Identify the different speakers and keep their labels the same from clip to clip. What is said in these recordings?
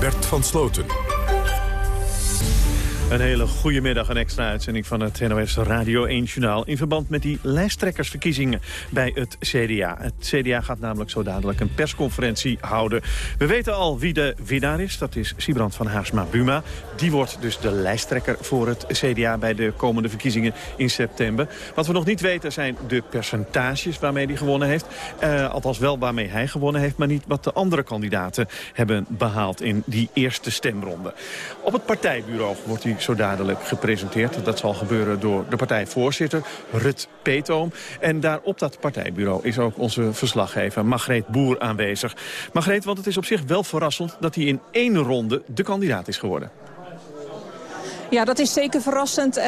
Speaker 1: Bert van Sloten.
Speaker 2: Een hele goede middag, een extra uitzending van het NOS Radio 1 Journaal... in verband met die lijsttrekkersverkiezingen bij het CDA. Het CDA gaat namelijk zo dadelijk een persconferentie houden. We weten al wie de winnaar is, dat is Sibrand van Haarsma-Buma. Die wordt dus de lijsttrekker voor het CDA bij de komende verkiezingen in september. Wat we nog niet weten zijn de percentages waarmee hij gewonnen heeft. Uh, althans wel waarmee hij gewonnen heeft, maar niet wat de andere kandidaten hebben behaald in die eerste stemronde. Op het partijbureau wordt hij zo dadelijk gepresenteerd. Dat zal gebeuren door de partijvoorzitter, Rut Peetoom. En daar op dat partijbureau is ook onze verslaggever Margreet Boer aanwezig. Margreet, want het is op zich wel verrassend dat hij in één ronde de kandidaat is geworden.
Speaker 3: Ja, dat is zeker verrassend. Uh,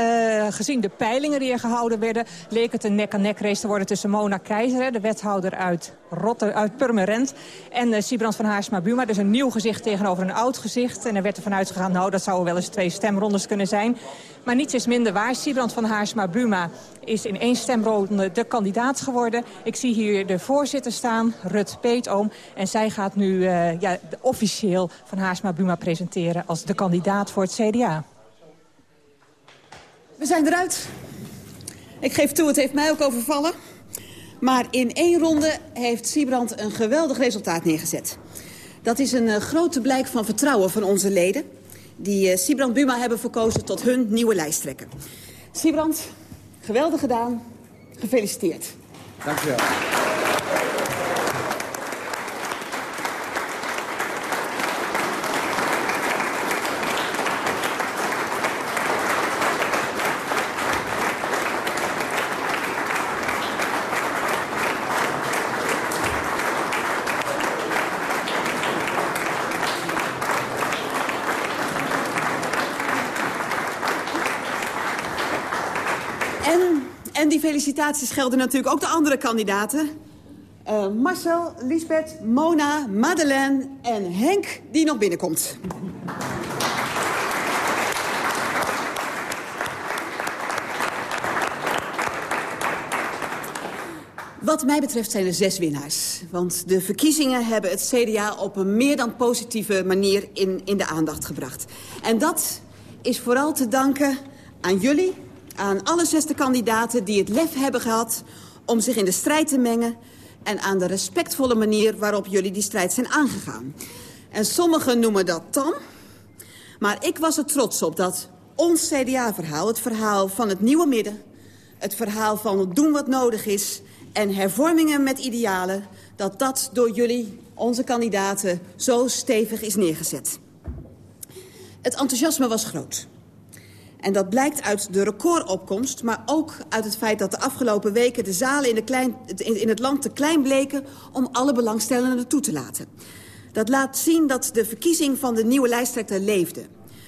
Speaker 3: gezien de peilingen die er gehouden werden... leek het een nek-aan-nek race te worden tussen Mona Keizer... de wethouder uit, Rotter, uit Purmerend... en uh, Sibrand van Haarsma-Buma. Dus een nieuw gezicht tegenover een oud gezicht. En er werd ervan uitgegaan, nou, dat zouden wel eens twee stemrondes kunnen zijn. Maar niets is minder waar. Sibrand van Haarsma-Buma is in één stemronde de kandidaat geworden. Ik zie hier de voorzitter staan, Rut Peetoom. En zij gaat nu uh, ja, officieel van Haarsma-Buma presenteren... als de kandidaat voor het CDA.
Speaker 4: We zijn eruit. Ik geef toe, het heeft mij ook overvallen. Maar in één ronde heeft Siebrand een geweldig resultaat neergezet. Dat is een uh, grote blijk van vertrouwen van onze leden... die uh, Siebrand Buma hebben verkozen tot hun nieuwe lijsttrekker. Siebrand, geweldig gedaan. Gefeliciteerd.
Speaker 5: Dank u wel.
Speaker 4: Die felicitaties gelden natuurlijk ook de andere kandidaten. Uh, Marcel, Lisbeth, Mona, Madeleine en Henk die nog binnenkomt. Wat mij betreft zijn er zes winnaars. Want de verkiezingen hebben het CDA op een meer dan positieve manier in, in de aandacht gebracht. En dat is vooral te danken aan jullie, aan alle zesde kandidaten die het lef hebben gehad... om zich in de strijd te mengen... en aan de respectvolle manier waarop jullie die strijd zijn aangegaan. En sommigen noemen dat tam. Maar ik was er trots op dat ons CDA-verhaal... het verhaal van het nieuwe midden... het verhaal van doen wat nodig is... en hervormingen met idealen... dat dat door jullie, onze kandidaten, zo stevig is neergezet. Het enthousiasme was groot. En dat blijkt uit de recordopkomst, maar ook uit het feit dat de afgelopen weken de zalen in, de klein, in het land te klein bleken om alle belangstellenden toe te laten. Dat laat zien dat de verkiezing van de nieuwe lijsttrekker leefde.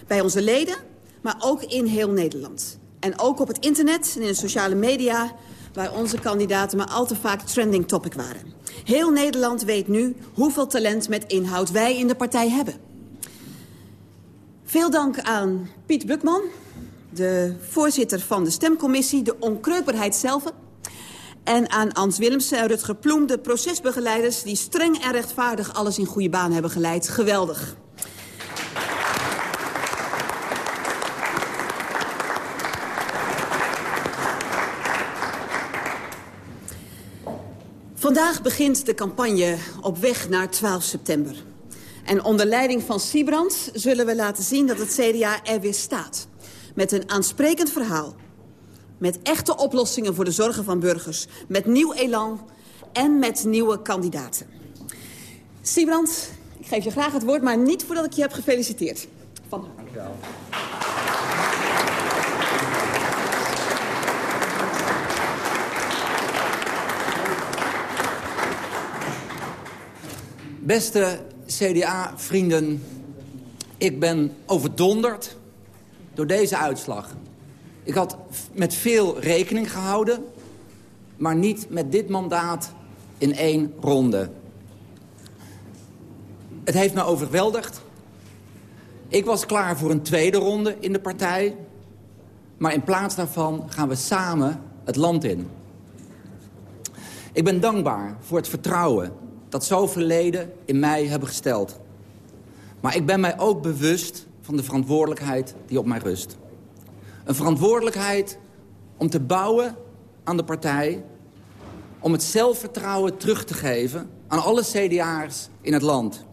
Speaker 4: Bij onze leden, maar ook in heel Nederland. En ook op het internet en in de sociale media... waar onze kandidaten maar al te vaak trending topic waren. Heel Nederland weet nu hoeveel talent met inhoud wij in de partij hebben. Veel dank aan Piet Bukman, de voorzitter van de stemcommissie, de onkreukbaarheid zelf... en aan Ans Willemsen en Rutger Ploem, de procesbegeleiders... die streng en rechtvaardig alles in goede baan hebben geleid. Geweldig. Vandaag begint de campagne op weg naar 12 september. En onder leiding van Siebrand zullen we laten zien dat het CDA er weer staat. Met een aansprekend verhaal. Met echte oplossingen voor de zorgen van burgers. Met nieuw elan en met nieuwe kandidaten. Siebrand, ik geef je graag het woord, maar niet voordat ik je heb gefeliciteerd. Van Dank je wel.
Speaker 5: Beste CDA-vrienden, ik ben overdonderd door deze uitslag. Ik had met veel rekening gehouden, maar niet met dit mandaat in één ronde. Het heeft me overweldigd. Ik was klaar voor een tweede ronde in de partij. Maar in plaats daarvan gaan we samen het land in. Ik ben dankbaar voor het vertrouwen dat zoveel leden in mij hebben gesteld. Maar ik ben mij ook bewust van de verantwoordelijkheid die op mij rust. Een verantwoordelijkheid om te bouwen aan de partij... om het zelfvertrouwen terug te geven aan alle CDA'ers in het land.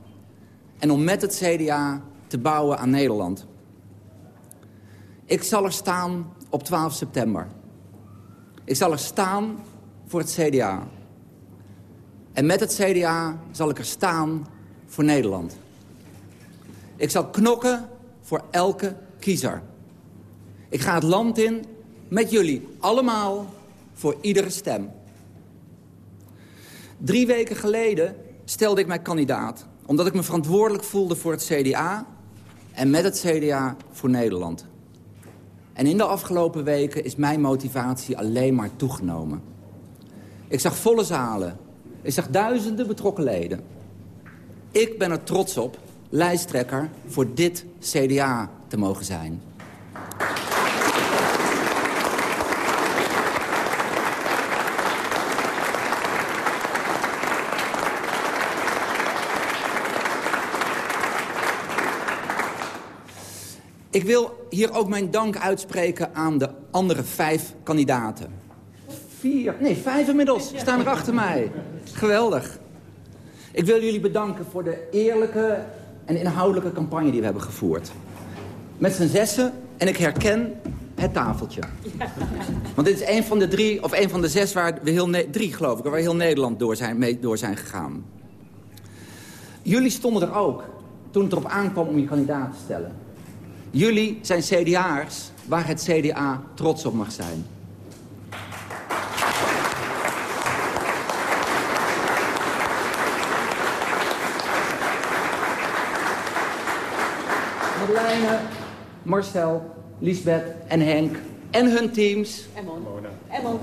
Speaker 5: En om met het CDA te bouwen aan Nederland. Ik zal er staan op 12 september. Ik zal er staan voor het CDA. En met het CDA zal ik er staan voor Nederland. Ik zal knokken voor elke kiezer. Ik ga het land in met jullie allemaal voor iedere stem. Drie weken geleden stelde ik mij kandidaat... omdat ik me verantwoordelijk voelde voor het CDA... en met het CDA voor Nederland. En in de afgelopen weken is mijn motivatie alleen maar toegenomen. Ik zag volle zalen. Ik zag duizenden betrokken leden. Ik ben er trots op lijsttrekker voor dit CDA te mogen zijn. Ik wil hier ook mijn dank uitspreken aan de andere vijf kandidaten. Vier, nee, vijf inmiddels staan er achter mij. Geweldig. Ik wil jullie bedanken voor de eerlijke en inhoudelijke campagne die we hebben gevoerd. Met z'n zessen, en ik herken het tafeltje. Want dit is een van de drie, of een van de zes waar we heel... Drie, geloof ik, waar heel Nederland door zijn, mee door zijn gegaan. Jullie stonden er ook toen het erop aankwam om je kandidaat te stellen. Jullie zijn CDA'ers waar het CDA trots op mag zijn. Madeleine, Marcel, Lisbeth en Henk en hun teams en Mona.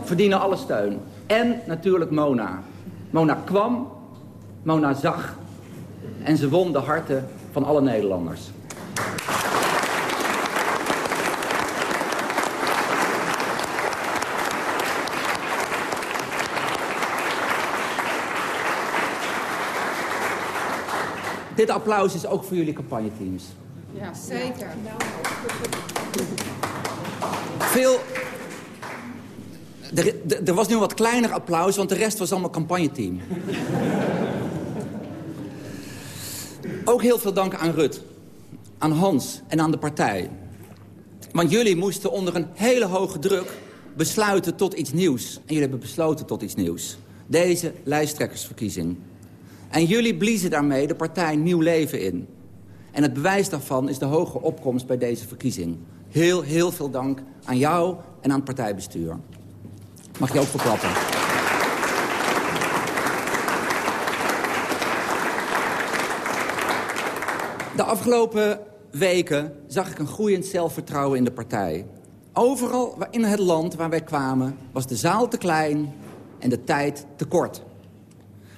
Speaker 5: verdienen alle steun. En natuurlijk Mona. Mona kwam, Mona zag en ze won de harten van alle Nederlanders. Dit applaus is ook voor jullie campagneteams. Ja, zeker. Veel... Er, er, was nu wat kleiner applaus, want de rest was allemaal campagneteam. Ook heel veel dank aan Rut, aan Hans en aan de partij. Want jullie moesten onder een hele hoge druk besluiten tot iets nieuws. En jullie hebben besloten tot iets nieuws. Deze lijsttrekkersverkiezing. En jullie bliezen daarmee de partij nieuw leven in. En het bewijs daarvan is de hoge opkomst bij deze verkiezing. Heel, heel veel dank aan jou en aan het partijbestuur. Mag je ook verklappen. De afgelopen weken zag ik een groeiend zelfvertrouwen in de partij. Overal in het land waar wij kwamen was de zaal te klein en de tijd te kort.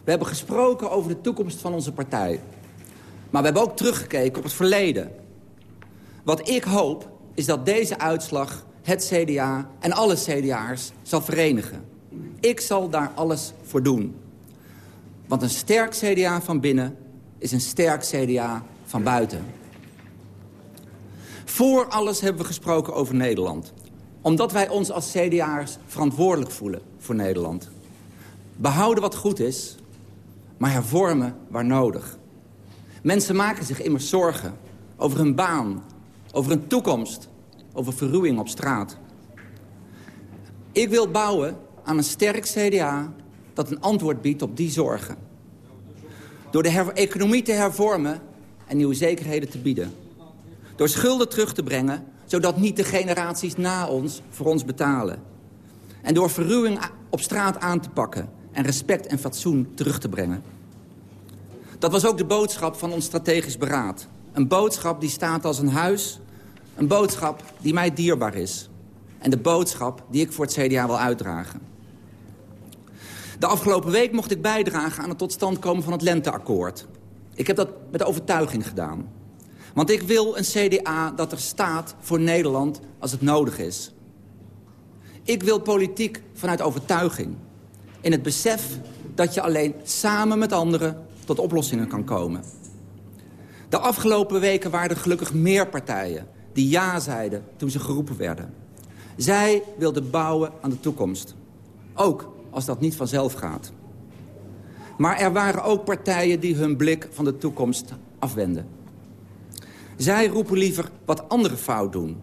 Speaker 5: We hebben gesproken over de toekomst van onze partij. Maar we hebben ook teruggekeken op het verleden. Wat ik hoop, is dat deze uitslag het CDA en alle CDA'ers zal verenigen. Ik zal daar alles voor doen. Want een sterk CDA van binnen is een sterk CDA van buiten. Voor alles hebben we gesproken over Nederland. Omdat wij ons als CDA'ers verantwoordelijk voelen voor Nederland. Behouden wat goed is, maar hervormen waar nodig. Mensen maken zich immers zorgen over hun baan, over hun toekomst, over verruwing op straat. Ik wil bouwen aan een sterk CDA dat een antwoord biedt op die zorgen. Door de economie te hervormen en nieuwe zekerheden te bieden. Door schulden terug te brengen, zodat niet de generaties na ons voor ons betalen. En door verruwing op straat aan te pakken en respect en fatsoen terug te brengen. Dat was ook de boodschap van ons strategisch beraad. Een boodschap die staat als een huis. Een boodschap die mij dierbaar is. En de boodschap die ik voor het CDA wil uitdragen. De afgelopen week mocht ik bijdragen aan het tot stand komen van het Lenteakkoord. Ik heb dat met overtuiging gedaan. Want ik wil een CDA dat er staat voor Nederland als het nodig is. Ik wil politiek vanuit overtuiging. In het besef dat je alleen samen met anderen tot oplossingen kan komen. De afgelopen weken waren er gelukkig meer partijen die ja zeiden toen ze geroepen werden. Zij wilden bouwen aan de toekomst. Ook als dat niet vanzelf gaat. Maar er waren ook partijen die hun blik van de toekomst afwenden. Zij roepen liever wat anderen fout doen...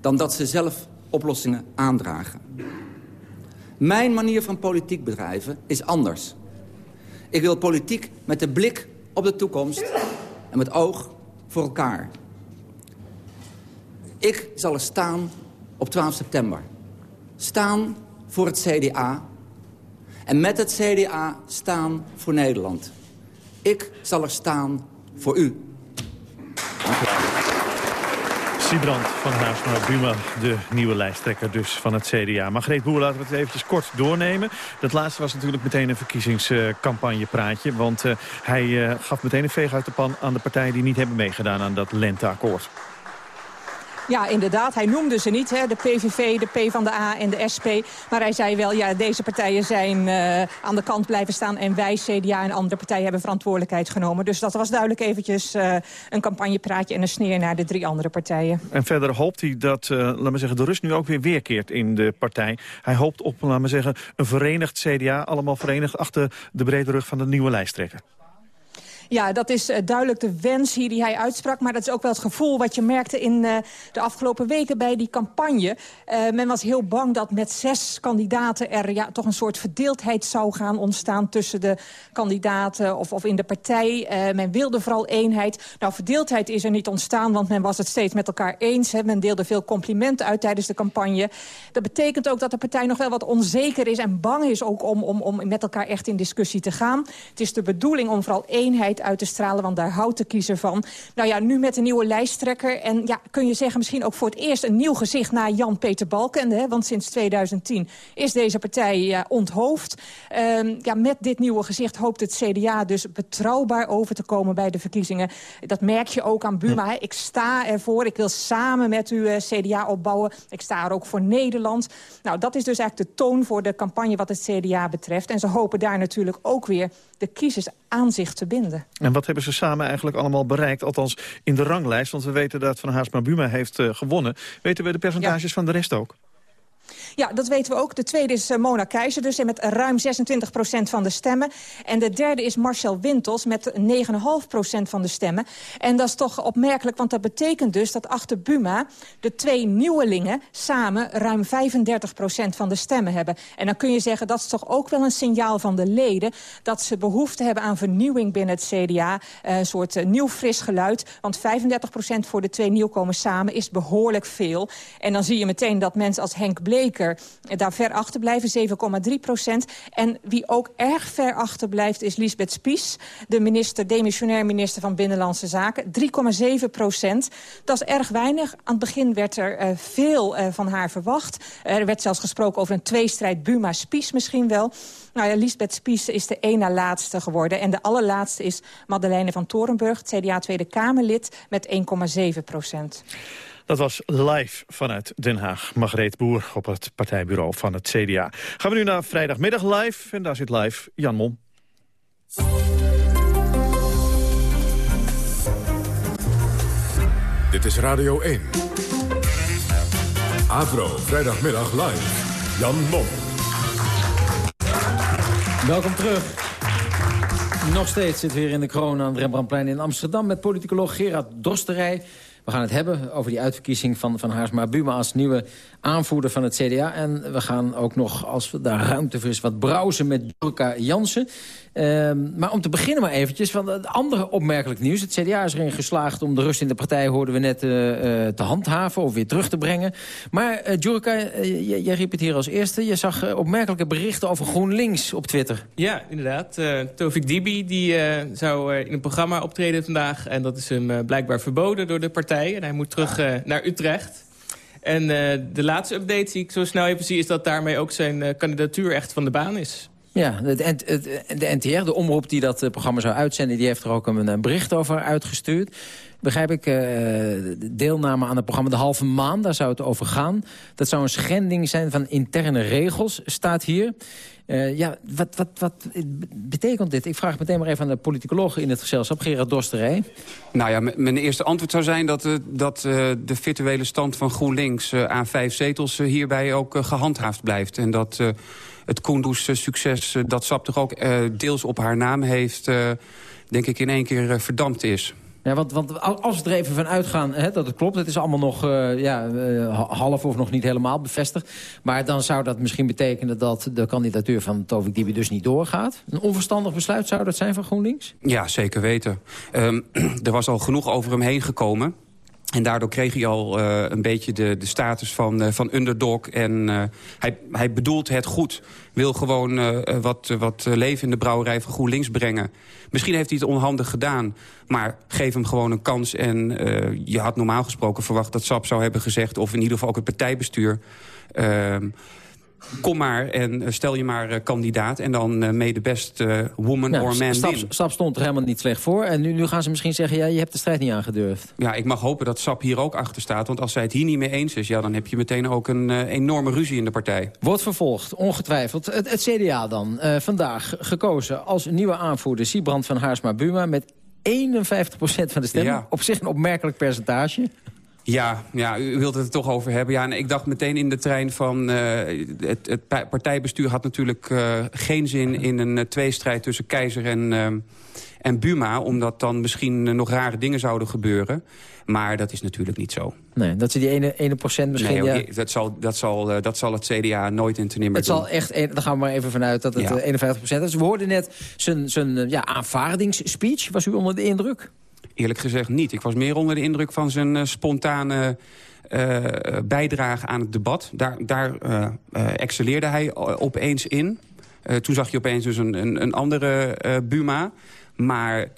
Speaker 5: dan dat ze zelf oplossingen aandragen. Mijn manier van politiek bedrijven is anders. Ik wil politiek met de blik op de toekomst en met oog voor elkaar. Ik zal er staan op 12 september. Staan voor het CDA en met het CDA staan voor Nederland. Ik zal er staan voor u. Dank u wel.
Speaker 2: Siebrand van Haarsma Buma, de nieuwe lijsttrekker dus van het CDA. Margreet Boer, laten we het eventjes kort doornemen. Dat laatste was natuurlijk meteen een verkiezingscampagnepraatje. Want uh, hij uh, gaf meteen een veeg uit de pan aan de partijen die niet hebben meegedaan aan dat lenteakkoord.
Speaker 3: Ja, inderdaad. Hij noemde ze niet, hè, de PVV, de PvdA en de SP. Maar hij zei wel, ja, deze partijen zijn uh, aan de kant blijven staan... en wij, CDA en andere partijen, hebben verantwoordelijkheid genomen. Dus dat was duidelijk eventjes uh, een campagnepraatje en een sneer naar de drie andere partijen.
Speaker 2: En verder hoopt hij dat, uh, laat maar zeggen, de rust nu ook weer weerkeert in de partij. Hij hoopt op, laat maar zeggen, een verenigd CDA, allemaal verenigd... achter de brede rug van de nieuwe lijsttrekker.
Speaker 3: Ja, dat is uh, duidelijk de wens hier die hij uitsprak. Maar dat is ook wel het gevoel wat je merkte in uh, de afgelopen weken bij die campagne. Uh, men was heel bang dat met zes kandidaten er ja, toch een soort verdeeldheid zou gaan ontstaan tussen de kandidaten of, of in de partij. men wilde vooral eenheid. Nou, verdeeldheid is er niet ontstaan, want men was het steeds met elkaar eens. Hè. Men deelde veel complimenten uit tijdens de campagne. Dat betekent ook dat de partij nog wel wat onzeker is en bang is ook om, om, om met elkaar echt in discussie te gaan. Het is de bedoeling om vooral eenheid uit te stralen, want daar houdt de kiezer van. Nou ja, nu met een nieuwe lijsttrekker. En ja, kun je zeggen misschien ook voor het eerst een nieuw gezicht... na Jan-Peter Balkenende, hè, want sinds 2010 is deze partij ja, onthoofd. Um, ja, met dit nieuwe gezicht hoopt het CDA dus betrouwbaar over te komen bij de verkiezingen. Dat merk je ook aan Buma. Hè. Ik sta ervoor, ik wil samen met u uh, CDA opbouwen. Ik sta er ook voor Nederland. Nou, dat is dus eigenlijk de toon voor de campagne wat het CDA betreft. En ze hopen daar natuurlijk ook weer de kiezers aan zich te binden.
Speaker 2: En wat hebben ze samen eigenlijk allemaal bereikt? Althans in de ranglijst, want we weten dat Van Haarsma Buma heeft uh, gewonnen. Weten we de percentages ja. van de rest ook?
Speaker 3: Ja, dat weten we ook. De tweede is uh, Mona Keizer, dus met ruim 26% van de stemmen. En de derde is Marcel Wintels met 9,5% van de stemmen. En dat is toch opmerkelijk, want dat betekent dus dat achter Buma... de twee nieuwelingen samen ruim 35% van de stemmen hebben. En dan kun je zeggen, dat is toch ook wel een signaal van de leden... dat ze behoefte hebben aan vernieuwing binnen het CDA. Uh, een soort uh, nieuw fris geluid. Want 35% voor de twee nieuwkomers samen is behoorlijk veel. En dan zie je meteen dat mensen als Henk Bleker daar ver achter blijven, 7,3 procent. En wie ook erg ver achter blijft is Lisbeth Spies... de minister, demissionair minister van Binnenlandse Zaken. 3,7 procent. Dat is erg weinig. Aan het begin werd er uh, veel uh, van haar verwacht. Er werd zelfs gesproken over een tweestrijd Buma-Spies misschien wel. Nou ja, Lisbeth Spies is de ene laatste geworden. En de allerlaatste is Madeleine van Torenburg, CDA Tweede Kamerlid, met 1,7 procent.
Speaker 2: Dat was live vanuit Den Haag. Margreet Boer op het partijbureau van het CDA. Gaan we nu naar vrijdagmiddag live. En daar zit live Jan Mom.
Speaker 1: Dit is Radio 1. Avro, vrijdagmiddag live. Jan Mom.
Speaker 6: Welkom terug. Nog steeds zitten we hier in de kroon aan het Rembrandtplein in Amsterdam... met politicoloog Gerard Dorsterij. We gaan het hebben over die uitverkiezing van, van Haarsma Buma... als nieuwe aanvoerder van het CDA. En we gaan ook nog, als we daar ruimte voor is... wat browsen met Jurka Jansen. Uh, maar om te beginnen maar eventjes van het andere opmerkelijk nieuws. Het CDA is erin geslaagd om de rust in de partij... hoorden we net uh, uh, te handhaven of weer terug te brengen. Maar uh, Jurka, jij riep het hier als eerste. Je zag opmerkelijke berichten over GroenLinks op Twitter.
Speaker 7: Ja, inderdaad. Tovik Dibi die, zou in een programma optreden vandaag. En dat is hem blijkbaar verboden door de partij. En hij moet terug naar Utrecht. En de laatste update die ik zo snel even zie... is dat daarmee ook zijn kandidatuur echt van de baan is.
Speaker 6: Ja, de, NTR, de omroep die dat programma zou uitzenden... die heeft er ook een, bericht over uitgestuurd begrijp ik, deelname aan het programma De Halve Maan. Daar zou het over gaan. Dat zou een schending zijn van interne regels, staat hier. Uh, ja, wat, wat, wat betekent dit? Ik vraag meteen maar even aan de politicoloog in het gezelschap, Gerard Dorsterij.
Speaker 8: Nou ja, mijn eerste antwoord zou zijn dat, dat de virtuele stand van GroenLinks aan vijf zetels hierbij ook gehandhaafd blijft. En dat het Koendoes-succes dat SAP toch ook deels op haar naam heeft, denk ik in één keer verdampt is.
Speaker 6: Ja, want, want als we er even van uitgaan hè, dat het klopt... het is allemaal nog uh, ja, uh, half of nog niet helemaal bevestigd... maar dan zou dat misschien betekenen dat de kandidatuur van Tovik Dibi dus niet doorgaat. Een onverstandig besluit zou dat zijn van GroenLinks?
Speaker 8: Ja, zeker weten. Um, er was al genoeg over hem heen gekomen... En daardoor kreeg hij al uh, een beetje de, de status van, uh, van underdog. En uh, hij, hij bedoelt het goed. Wil gewoon wat, wat leven in de brouwerij van GroenLinks brengen. Misschien heeft hij het onhandig gedaan. Maar geef hem gewoon een kans. En je had normaal gesproken verwacht dat SAP zou hebben gezegd... of in ieder geval ook het partijbestuur... Kom maar en eh, stel je maar uh, kandidaat. En dan uh, mee de best woman or man
Speaker 6: Stap, Stap stond er helemaal niet slecht voor. En nu, nu gaan ze misschien zeggen, ja, je hebt de strijd niet aangedurfd.
Speaker 8: Ja, ik mag hopen dat SAP hier ook achter staat. Want als zij het hier niet mee eens is... Ja, dan heb je meteen ook een enorme ruzie in de partij.
Speaker 6: Wordt vervolgd, ongetwijfeld. Het, het CDA dan, vandaag gekozen als nieuwe aanvoerder... Siebrand van Haarsma-Buma met 51% van de stemmen. Ja. Op zich een opmerkelijk percentage.
Speaker 8: Ja, ja, u wilt het er toch over hebben. Ja, en ik dacht meteen in de trein van... Uh, het, het, partijbestuur had natuurlijk uh, geen zin in een uh, tweestrijd tussen Keizer en, en Buma... omdat dan misschien nog rare dingen zouden gebeuren. Maar dat is natuurlijk niet zo.
Speaker 6: Nee, dat ze die ene, ene procent misschien... Nee,
Speaker 8: ja. dat, zal, dat, zal, dat zal het CDA nooit in te nemen
Speaker 6: Het zal echt, daar gaan we maar even vanuit dat het ja. 51 procent is. We hoorden net zijn, zijn ja, aanvaardingsspeech. Was u onder de indruk?
Speaker 8: Eerlijk gezegd niet. Ik was meer onder de indruk van zijn uh, spontane uh, bijdrage aan het debat. Daar, daar excelleerde hij opeens in. toen zag je opeens dus een, een, een andere Buma. Maar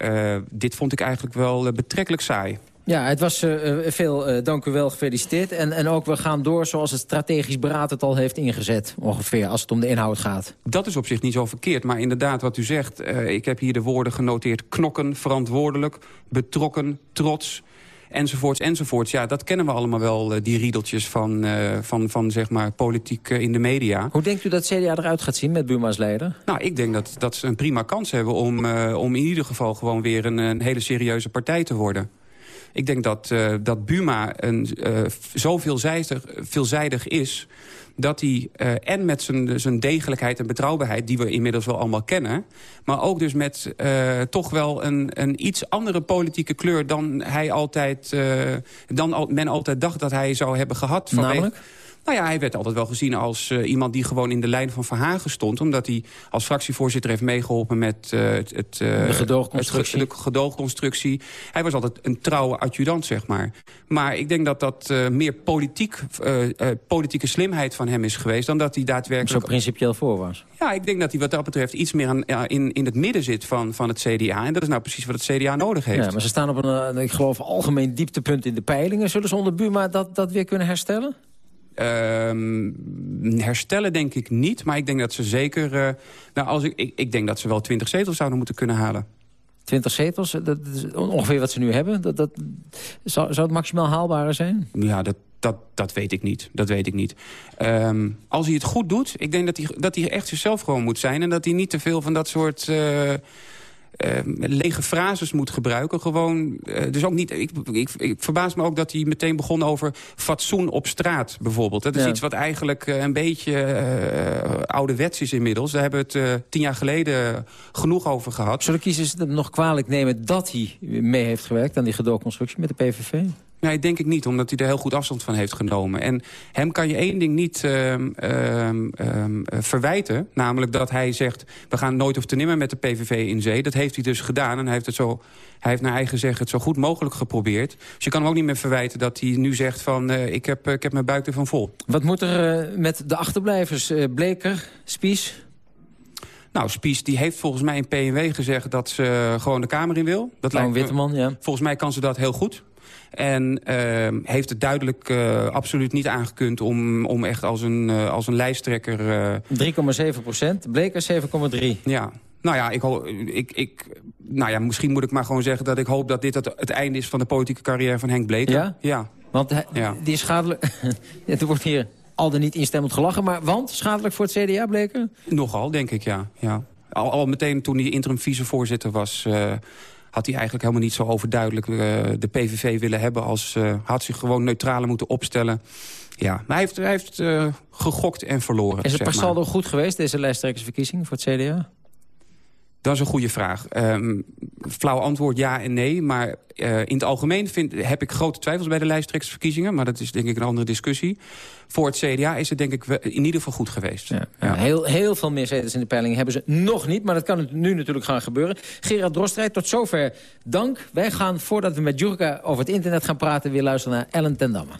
Speaker 8: dit vond ik eigenlijk wel betrekkelijk saai.
Speaker 6: Ja, het was uh, veel uh, dank u wel, gefeliciteerd. En, en ook we gaan door zoals het strategisch beraad het al heeft ingezet. Ongeveer, als het om de inhoud gaat.
Speaker 8: Dat is op zich niet zo verkeerd. Maar inderdaad, wat u zegt, uh, ik heb hier de woorden genoteerd... knokken, verantwoordelijk, betrokken, trots enzovoorts, enzovoorts. Ja, dat kennen we allemaal wel, die riedeltjes van, uh, van, van zeg maar, politiek uh, in de media.
Speaker 6: Hoe denkt u dat CDA eruit gaat zien met Buma's leider?
Speaker 8: Nou, ik denk dat, dat ze een prima kans hebben om, uh, om in ieder geval gewoon weer een, een hele serieuze partij te worden. Ik denk dat, uh, dat Buma een, uh, zo veelzijdig, veelzijdig is dat hij uh, en met zijn, zijn degelijkheid en betrouwbaarheid... die we inmiddels wel allemaal kennen... maar ook dus met toch wel een, een iets andere politieke kleur... dan, hij altijd, dan men altijd dacht dat hij zou hebben gehad.
Speaker 6: Vanwege?
Speaker 8: Nou ja, hij werd altijd wel gezien als uh, iemand die gewoon in de lijn van Verhagen stond. Omdat hij als fractievoorzitter heeft meegeholpen met uh, het, uh,
Speaker 6: de, gedoogconstructie.
Speaker 8: Het, de gedoogconstructie. Hij was altijd een trouwe adjudant, zeg maar. Maar ik denk dat dat meer politiek, politieke slimheid van hem is geweest... dan dat hij daadwerkelijk...
Speaker 6: Zo principieel voor was.
Speaker 8: Ja, ik denk dat hij wat dat betreft iets meer aan, in, in het midden zit van, van het CDA. En dat is nou precies wat het CDA nodig heeft.
Speaker 6: Ja, maar ze staan op een, ik geloof, algemeen dieptepunt in de peilingen. Zullen ze onder Buma dat, dat weer kunnen herstellen?
Speaker 8: Um, herstellen denk ik niet, maar ik denk dat ze zeker... Uh, nou, als ik, ik, ik denk dat ze wel 20 zetels zouden moeten kunnen halen.
Speaker 6: 20 zetels, dat is ongeveer wat ze nu hebben. Dat, dat, zou, zou het maximaal haalbare zijn?
Speaker 8: Ja, dat, dat, dat weet ik niet. Dat weet ik niet. Um, als hij het goed doet, ik denk dat hij, dat hij echt zichzelf gewoon moet zijn... en dat hij niet te veel van dat soort... Uh, lege frases moet gebruiken. Gewoon, uh, dus ook niet, ik, ik, ik, verbaas me ook dat hij meteen begon over fatsoen op straat bijvoorbeeld. Dat is ja. iets wat eigenlijk uh, een beetje ouderwets is inmiddels. Daar hebben we het tien jaar geleden genoeg over gehad.
Speaker 6: Zullen kiezers het nog kwalijk nemen dat hij mee heeft gewerkt aan die gedoogconstructie met de PVV?
Speaker 8: Nee, denk ik niet, omdat hij er heel goed afstand van heeft genomen. En hem kan je één ding niet uh, uh, uh, verwijten. Namelijk dat hij zegt, we gaan nooit of te nimmer met de PVV in zee. Dat heeft hij dus gedaan en hij heeft, het zo, hij heeft naar eigen zeggen het zo goed mogelijk geprobeerd. Dus je kan hem ook niet meer verwijten dat hij nu zegt van... Eh, ik, heb, ik heb mijn buik ervan vol.
Speaker 6: Wat moet er eh, met de achterblijvers? Bleker, Spies?
Speaker 8: Nou, Spies die heeft volgens mij in PNW gezegd dat ze gewoon de Kamer in wil. Dat
Speaker 9: lijkt Witteman, ja.
Speaker 8: Volgens mij kan ze dat heel goed. En uh, heeft het duidelijk uh, absoluut niet aangekund om, om echt als een, uh, als een lijsttrekker...
Speaker 9: 3,7 procent, Bleker 7,3.
Speaker 8: Ja, nou ja, ik, ik, ik, nou ja, misschien moet ik maar gewoon zeggen... dat ik hoop dat dit het, het einde is van de politieke carrière van Henk Bleker.
Speaker 9: Ja?
Speaker 8: Ja.
Speaker 9: Want hij, ja. die is schadelijk... er wordt hier al dan niet instemmend gelachen, maar want schadelijk voor het CDA, Bleker?
Speaker 8: Nogal, denk ik, ja. ja. Al, al meteen toen hij interim vicevoorzitter was... Uh, had hij eigenlijk helemaal niet zo overduidelijk uh, de PVV willen hebben... als uh, had zich gewoon neutraler moeten opstellen. Ja, maar hij heeft, hij heeft gegokt en verloren.
Speaker 9: Is het per saldo goed geweest, deze lijsttrekkersverkiezing voor het CDA?
Speaker 8: Dat is een goede vraag. Um, flauw antwoord ja en nee. Maar uh, in het algemeen vind, heb ik grote twijfels bij de lijsttrekkersverkiezingen. Maar dat is denk ik een andere discussie. Voor het CDA is het denk ik in ieder geval goed geweest.
Speaker 9: Ja, ja. Heel, heel veel meer zetels in de peiling hebben ze nog niet. Maar dat kan nu natuurlijk gaan gebeuren. Gerard Drostrijd, tot zover dank. Wij gaan, voordat we met Jurka over het internet gaan praten... weer luisteren naar Ellen ten Damme.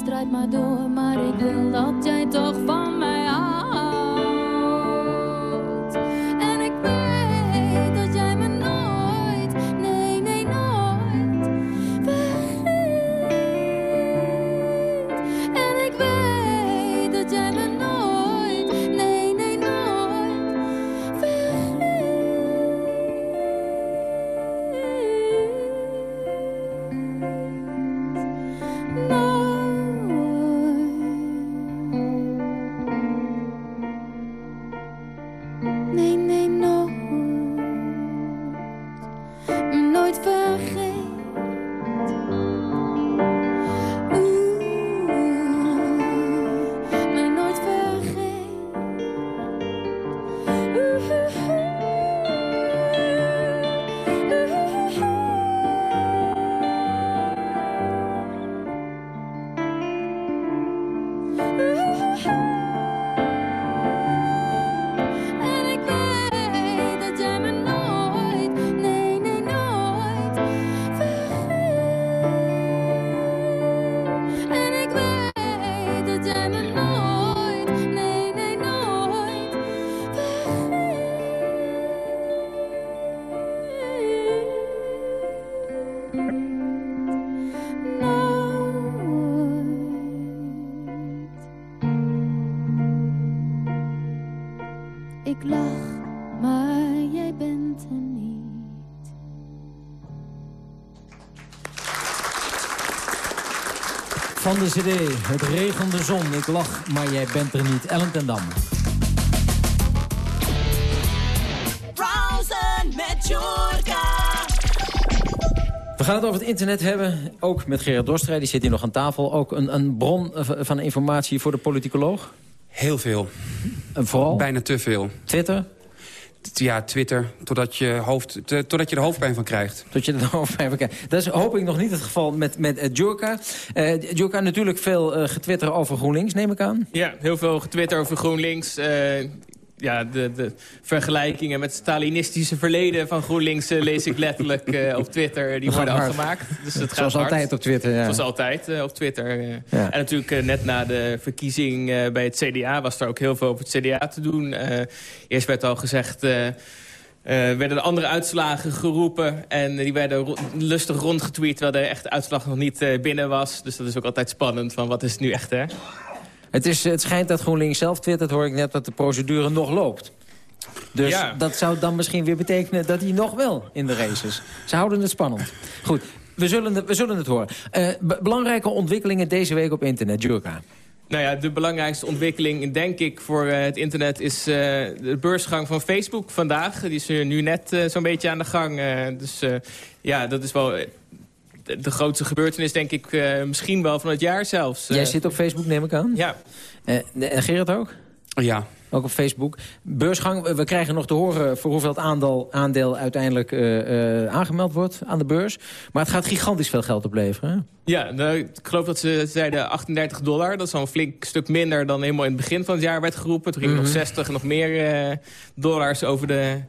Speaker 6: alles draait maar door, maar ik wil dat de cd. Het regende zon. Ik lach, maar jij bent er niet. Ellen ten Dam. met We gaan het over het internet hebben, ook met Gerard Dorstrij. Die zit hier nog aan tafel. Ook een, een bron van informatie voor de politicoloog?
Speaker 8: Heel veel.
Speaker 6: En vooral?
Speaker 8: Bijna te veel.
Speaker 6: Twitter?
Speaker 8: Ja, Twitter, totdat je, hoofd, totdat je er hoofdpijn van krijgt.
Speaker 6: Tot je er hoofdpijn van krijgt. Dat is hoop ik nog niet het geval met, met uh, Djurka. Uh, Djurka natuurlijk veel uh, getwitter over GroenLinks, neem ik aan.
Speaker 7: Ja, heel veel getwitter over GroenLinks ja, de, de vergelijkingen met het Stalinistische verleden van GroenLinks uh, lees ik letterlijk uh, op Twitter. Die worden afgemaakt. Dus het
Speaker 6: Zoals
Speaker 7: gaat
Speaker 6: altijd op Twitter, ja.
Speaker 7: Zoals altijd uh, op Twitter. Ja. En natuurlijk net na de verkiezing bij het CDA was er ook heel veel over het CDA te doen. eerst werd al gezegd... werden de andere uitslagen geroepen en die werden lustig rondgetweet... terwijl de echte uitslag nog niet binnen was. Dus dat is ook altijd spannend van wat is het nu echt, hè?
Speaker 6: Het, is, het schijnt dat GroenLinks zelf twittert, hoor ik net, dat de procedure nog loopt. Dus dat zou dan misschien weer betekenen dat hij nog wel in de race is. Ze houden het spannend. Goed, we zullen het, we zullen het horen. Uh, belangrijke ontwikkelingen deze week op internet, Jurka.
Speaker 7: Nou ja, de belangrijkste ontwikkeling, denk ik, voor uh, het internet... is uh, de beursgang van Facebook vandaag. Die is nu net zo'n beetje aan de gang. dus ja, dat is wel de grootste gebeurtenis, denk ik, uh, misschien wel van het jaar zelfs.
Speaker 6: Jij zit op Facebook, neem ik aan?
Speaker 7: Ja.
Speaker 6: Uh, en Gerard ook?
Speaker 8: Ja.
Speaker 6: Ook op Facebook. Beursgang, we krijgen nog te horen voor hoeveel het aandeel, aandeel uiteindelijk uh, aangemeld wordt aan de beurs. Maar het gaat gigantisch veel geld opleveren. Hè?
Speaker 7: Ja, nou, ik geloof dat ze zeiden 38 dollar. Dat is al een flink stuk minder dan helemaal in het begin van het jaar werd geroepen. Toen gingen mm -hmm. nog 60 en nog meer dollars over de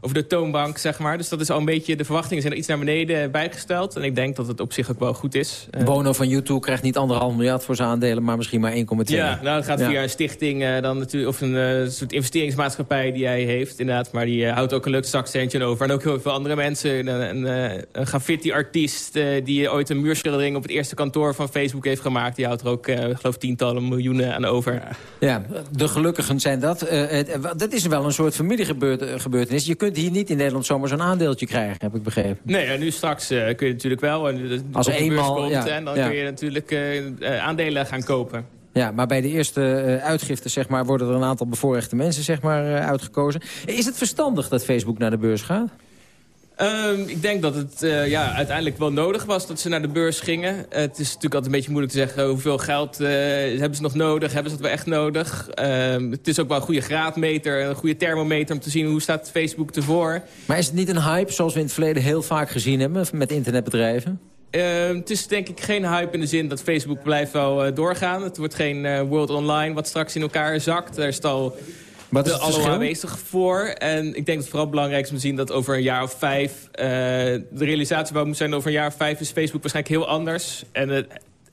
Speaker 7: over de toonbank, zeg maar. Dus dat is al een beetje, de verwachtingen zijn er iets naar beneden bijgesteld. En ik denk dat het op zich ook wel goed is.
Speaker 6: Eh, Bono van YouTube krijgt niet anderhalf miljard voor zijn aandelen, maar misschien maar 1,2.
Speaker 7: Ja, nou, dat gaat via een stichting uh, dan natuurlijk, of een uh, soort investeringsmaatschappij die hij heeft, inderdaad. Maar die houdt ook een leuk zakcentje over. En ook heel veel andere mensen. Een, een, een graffiti-artiest die ooit een muurschildering op het eerste kantoor van Facebook heeft gemaakt. Die houdt er ook, ik geloof, tientallen miljoenen aan over.
Speaker 6: Ja, de gelukkigen zijn dat. dat is wel een soort familiegebeurtenis. Je kunt hier niet in Nederland zomaar zo'n aandeeltje krijgen, heb ik begrepen.
Speaker 7: Nee, en nu straks uh, kun je natuurlijk wel. En Als er eenmaal komt, ja, en dan kun je natuurlijk uh, aandelen gaan kopen.
Speaker 6: Ja, maar bij de eerste uitgifte zeg maar, worden er een aantal bevoorrechte mensen zeg maar, uitgekozen. Is het verstandig dat Facebook naar de beurs gaat?
Speaker 7: Um, ik denk dat het uh, ja, uiteindelijk wel nodig was dat ze naar de beurs gingen. Uh, het is natuurlijk altijd een beetje moeilijk te zeggen hoeveel geld uh, hebben ze nog nodig. Hebben ze dat wel echt nodig? Ehm, het is ook wel een goede graadmeter, een goede thermometer om te zien hoe staat Facebook ervoor.
Speaker 6: Maar is het niet een hype zoals we in het verleden heel vaak gezien hebben met internetbedrijven?
Speaker 7: Uh, het is denk ik geen hype in de zin dat Facebook blijft wel uh, doorgaan. Het wordt geen uh, World Online wat straks in elkaar zakt. Er is al wat is allemaal aanwezig voor. En ik denk dat het vooral belangrijk is om te zien dat over een jaar of vijf... Uh, de realisatie waar moet zijn over een jaar of vijf is Facebook waarschijnlijk heel anders. En het,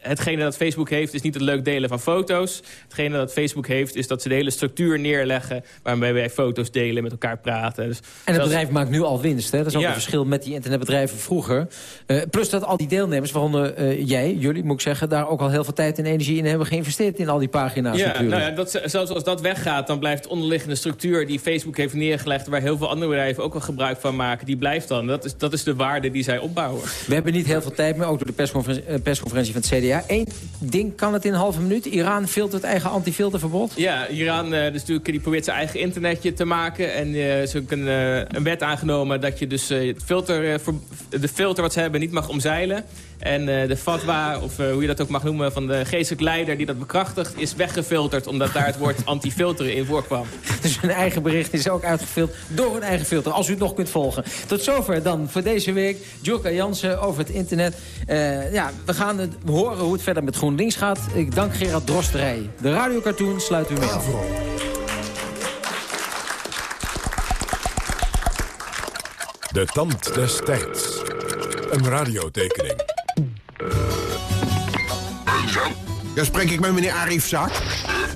Speaker 7: hetgene dat Facebook heeft is niet het leuk delen van foto's. Hetgene dat Facebook heeft is dat ze de hele structuur neerleggen... waarmee wij foto's delen, met elkaar praten. Dus
Speaker 6: en het bedrijf maakt nu al winst. Hè? Dat is ook een verschil met die internetbedrijven vroeger. Uh, plus dat al die deelnemers, waaronder uh, jij, jullie moet ik zeggen... daar ook al heel veel tijd en energie in hebben geïnvesteerd... in al die pagina's
Speaker 7: ja, Nou ja, dat, zelfs als dat weggaat, dan blijft de onderliggende structuur... die Facebook heeft neergelegd, waar heel veel andere bedrijven ook al gebruik van maken... die blijft dan. Dat is, dat is de waarde die zij opbouwen.
Speaker 6: We hebben niet heel veel tijd meer, ook door de persconferentie, uh, persconferentie van het CDA. Ja, Eén ding kan het in een halve minuut. Iran filtert eigen antifilterverbod.
Speaker 7: Ja, Iran uh, dus natuurlijk, die probeert zijn eigen internetje te maken. En uh, ze hebben een, uh, een wet aangenomen dat je dus het filter, de filter wat ze hebben niet mag omzeilen. En uh, de fatwa, of uh, hoe je dat ook mag noemen, van de geestelijk leider die dat bekrachtigt, is weggefilterd omdat daar het woord antifilteren in voorkwam.
Speaker 6: Dus hun eigen bericht is ook uitgefilterd door hun eigen filter, als u het nog kunt volgen. Tot zover dan voor deze week. Djurka Jansen over het internet. Uh, ja, we gaan het horen hoe het verder met GroenLinks gaat. Ik dank Gerard Drosterij. De radiocartoon sluit u mee af.
Speaker 1: De tand des tijds. Een radiotekening.
Speaker 10: Ja, spreek ik met meneer Arif Zaak?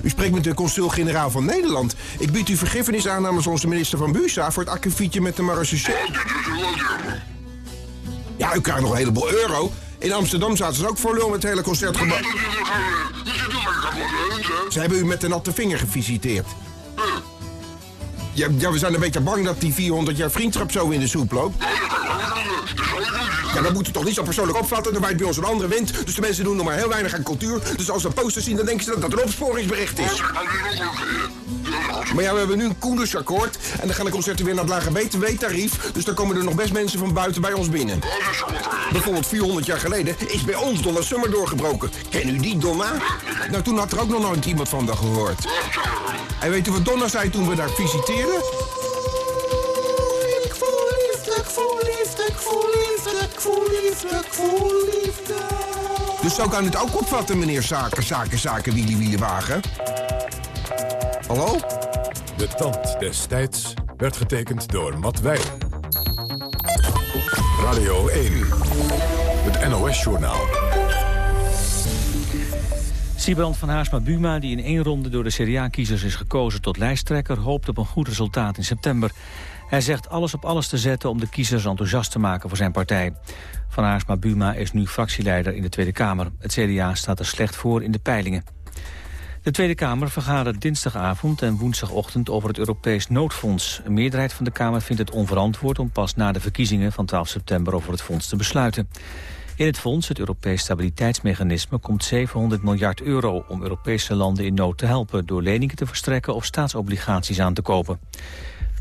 Speaker 10: U spreekt met de consul-generaal van Nederland. Ik bied u vergiffenis aan namens onze minister van Busa... voor het akkefietje met de Marseillais. Ja, u krijgt nog een heleboel euro. In Amsterdam zaten ze ook voor met het hele concertgebouw. Ze hebben u met de natte vinger gevisiteerd. Ja, ja, we zijn een beetje bang dat die 400 jaar vriendschap zo in de soep loopt. Ja, dat moet je toch niet zo persoonlijk opvatten. Er waait bij ons een andere wind. Dus de mensen doen nog maar heel weinig aan cultuur. Dus als ze een poster zien, dan denken ze dat dat een opsporingsbericht is. Maar ja, we hebben nu een koendersakkoord. En dan gaan de concerten weer naar het lage btw-tarief. Dus dan komen er nog best mensen van buiten bij ons binnen. Bijvoorbeeld 400 jaar geleden is bij ons Donna Summer doorgebroken. Ken u die, Donna? Nou, toen had er ook nog nooit iemand van dat gehoord. En weet u wat Donna zei toen we daar visiteerden? Ik voel liefde, ik voel liefde, ik voel liefde, ik voel liefde, ik voel liefde. Dus zo kan het ook opvatten, meneer Zaken, Zaken, Zaken, Wielie, Wielenwagen. Hallo?
Speaker 1: De tand des tijds werd getekend door Matt Wijn. Radio 1. Het NOS-journaal.
Speaker 11: Siebrand van Haarsma-Buma, die in één ronde door de CDA-kiezers is gekozen tot lijsttrekker, hoopt op een goed resultaat in september. Hij zegt alles op alles te zetten om de kiezers enthousiast te maken voor zijn partij. Van Haarsma-Buma is nu fractieleider in de Tweede Kamer. Het CDA staat er slecht voor in de peilingen. De Tweede Kamer vergadert dinsdagavond en woensdagochtend over het Europees noodfonds. Een meerderheid van de Kamer vindt het onverantwoord om pas na de verkiezingen van 12 september over het fonds te besluiten. In het fonds, het Europees Stabiliteitsmechanisme, komt 700 miljard euro om Europese landen in nood te helpen door leningen te verstrekken of staatsobligaties aan te kopen.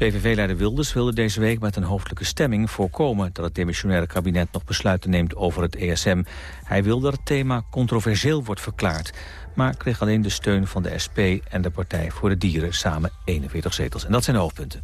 Speaker 11: PVV-leider Wilders wilde deze week met een hoofdelijke stemming voorkomen dat het demissionaire kabinet nog besluiten neemt over het ESM. Hij wil dat het thema controversieel wordt verklaard, maar kreeg alleen de steun van de SP en de Partij voor de Dieren samen 41 zetels. En dat zijn de hoofdpunten.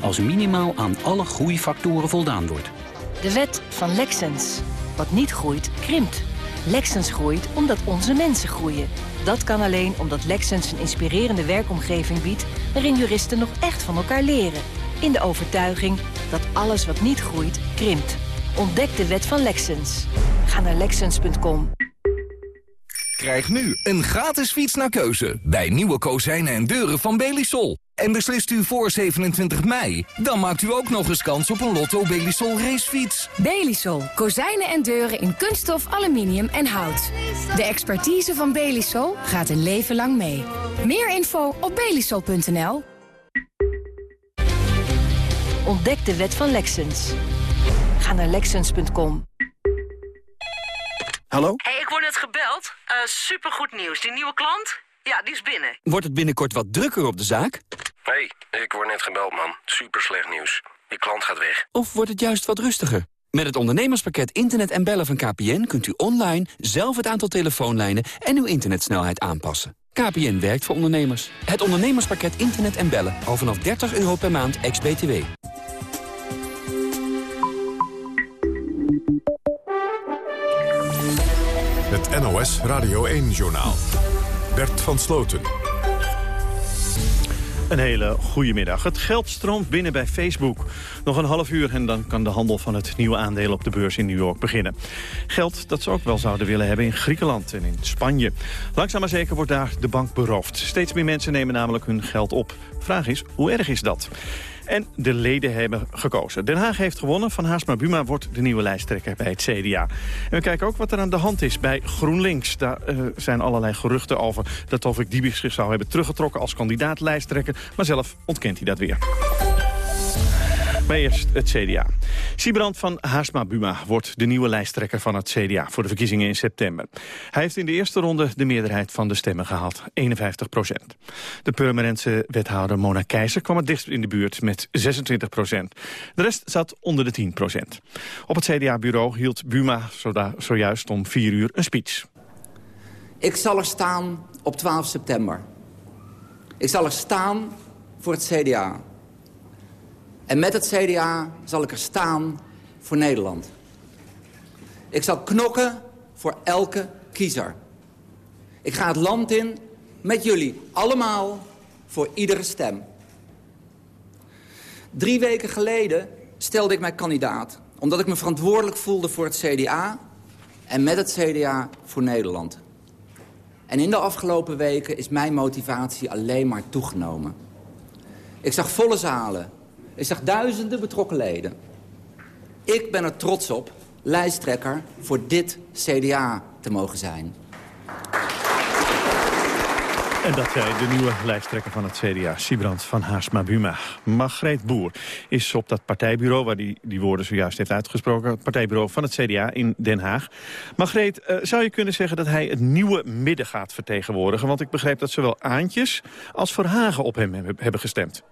Speaker 12: als minimaal aan alle groeifactoren voldaan wordt.
Speaker 13: De wet van Lexens. Wat niet groeit, krimpt. Lexens groeit omdat onze mensen groeien. Dat kan alleen omdat Lexens een inspirerende werkomgeving biedt... waarin juristen nog echt van elkaar leren. In de overtuiging dat alles wat niet groeit, krimpt. Ontdek de wet van Lexens. Ga naar Lexens.com.
Speaker 14: Krijg nu een gratis fiets naar keuze bij nieuwe kozijnen en deuren van Belisol. En beslist u voor 27 mei, dan maakt u ook nog eens kans op een Lotto Belisol racefiets.
Speaker 15: Belisol. Kozijnen en deuren in kunststof, aluminium en hout. De expertise van Belisol gaat een leven lang mee. Meer info op belisol.nl.
Speaker 13: Ontdek de wet van Lexens. Ga naar Lexens.com.
Speaker 16: Hallo?
Speaker 17: hey, ik word net gebeld. Uh, supergoed nieuws. Die nieuwe klant? Ja, die is binnen.
Speaker 16: Wordt het binnenkort wat drukker op de zaak?
Speaker 18: hey, ik word net gebeld, man. Super slecht nieuws. Die klant gaat weg.
Speaker 16: Of wordt het juist wat rustiger? Met het ondernemerspakket Internet en Bellen van KPN... kunt u online zelf het aantal telefoonlijnen en uw internetsnelheid aanpassen. KPN werkt voor ondernemers. Het ondernemerspakket Internet en Bellen. Al vanaf 30 euro per maand, ex-BTW.
Speaker 1: Het NOS Radio 1-journaal. Bert van Sloten.
Speaker 2: Een hele goede middag. Het geld stroomt binnen bij Facebook. Nog een half uur en dan kan de handel van het nieuwe aandeel op de beurs in New York beginnen. Geld dat ze ook wel zouden willen hebben in Griekenland en in Spanje. Langzaam maar zeker wordt daar de bank beroofd. Steeds meer mensen nemen namelijk hun geld op. Vraag is, hoe erg is dat? En de leden hebben gekozen. Den Haag heeft gewonnen. Van Haasma Buma wordt de nieuwe lijsttrekker bij het CDA. En we kijken ook wat er aan de hand is bij GroenLinks. Daar uh, zijn allerlei geruchten over dat Tovik Diebig zich zou hebben teruggetrokken als kandidaat lijsttrekker. Maar zelf ontkent hij dat weer. Maar eerst het CDA. Sibrand van Haasma-Buma wordt de nieuwe lijsttrekker van het CDA... voor de verkiezingen in september. Hij heeft in de eerste ronde de meerderheid van de stemmen gehaald, 51 procent. De permanente wethouder Mona Keizer kwam het dichtst in de buurt met 26 procent. De rest zat onder de 10 procent. Op het CDA-bureau hield Buma zojuist om vier uur een speech.
Speaker 5: Ik zal er staan op 12 september. Ik zal er staan voor het CDA. En met het CDA zal ik er staan voor Nederland. Ik zal knokken voor elke kiezer. Ik ga het land in met jullie allemaal voor iedere stem. Drie weken geleden stelde ik mij kandidaat. Omdat ik me verantwoordelijk voelde voor het CDA... en met het CDA voor Nederland. En in de afgelopen weken is mijn motivatie alleen maar toegenomen. Ik zag volle zalen. Ik zag duizenden betrokken leden. Ik ben er trots op lijsttrekker voor dit CDA te mogen zijn.
Speaker 2: En dat zei de nieuwe lijsttrekker van het CDA, Sibrand van Haarsma-Buma. Margreet Boer is op dat partijbureau, waar die, die woorden zojuist heeft uitgesproken... het partijbureau van het CDA in Den Haag. Margreet, uh, zou je kunnen zeggen dat hij het nieuwe midden gaat vertegenwoordigen? Want ik begreep dat zowel Aantjes als Verhagen op hem hebben gestemd.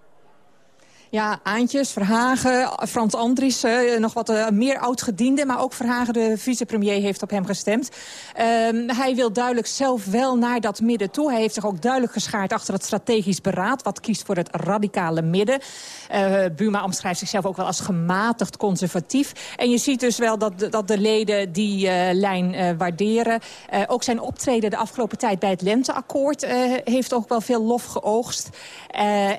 Speaker 3: Ja, Aantjes, Verhagen, Frans Andries, uh, nog wat uh, meer oud-gedienden. Maar ook Verhagen, de vicepremier, heeft op hem gestemd. Uh, hij wil duidelijk zelf wel naar dat midden toe. Hij heeft zich ook duidelijk geschaard achter het strategisch beraad... wat kiest voor het radicale midden. Uh, Buma omschrijft zichzelf ook wel als gematigd conservatief. En je ziet dus wel dat, dat de leden die lijn waarderen. ook zijn optreden de afgelopen tijd bij het Lenteakkoord... heeft ook wel veel lof geoogst.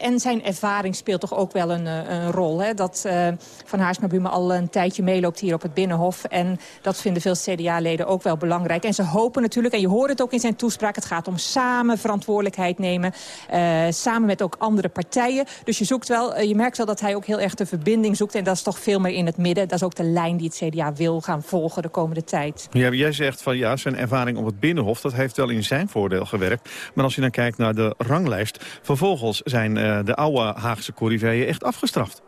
Speaker 3: en zijn ervaring speelt toch ook wel een, eh, een rol. Hè? Dat uh, Van Haarsma Buma al een tijdje meeloopt hier op het Binnenhof. En dat vinden veel CDA-leden ook wel belangrijk. En ze hopen natuurlijk, en je hoort het ook in zijn toespraak... het gaat om samen verantwoordelijkheid nemen. Uh, samen met ook andere partijen. Dus je, zoekt wel, je merkt wel dat hij ook heel erg de verbinding zoekt. En dat is toch veel meer in het midden. Dat is ook de lijn die het CDA wil gaan volgen de komende tijd.
Speaker 2: Ja, jij zegt van ja, zijn ervaring op het Binnenhof... dat heeft wel in zijn voordeel gewerkt. Maar als je dan kijkt naar de ranglijst... vervolgens zijn de oude Haagse corriveeën echt afgestraft.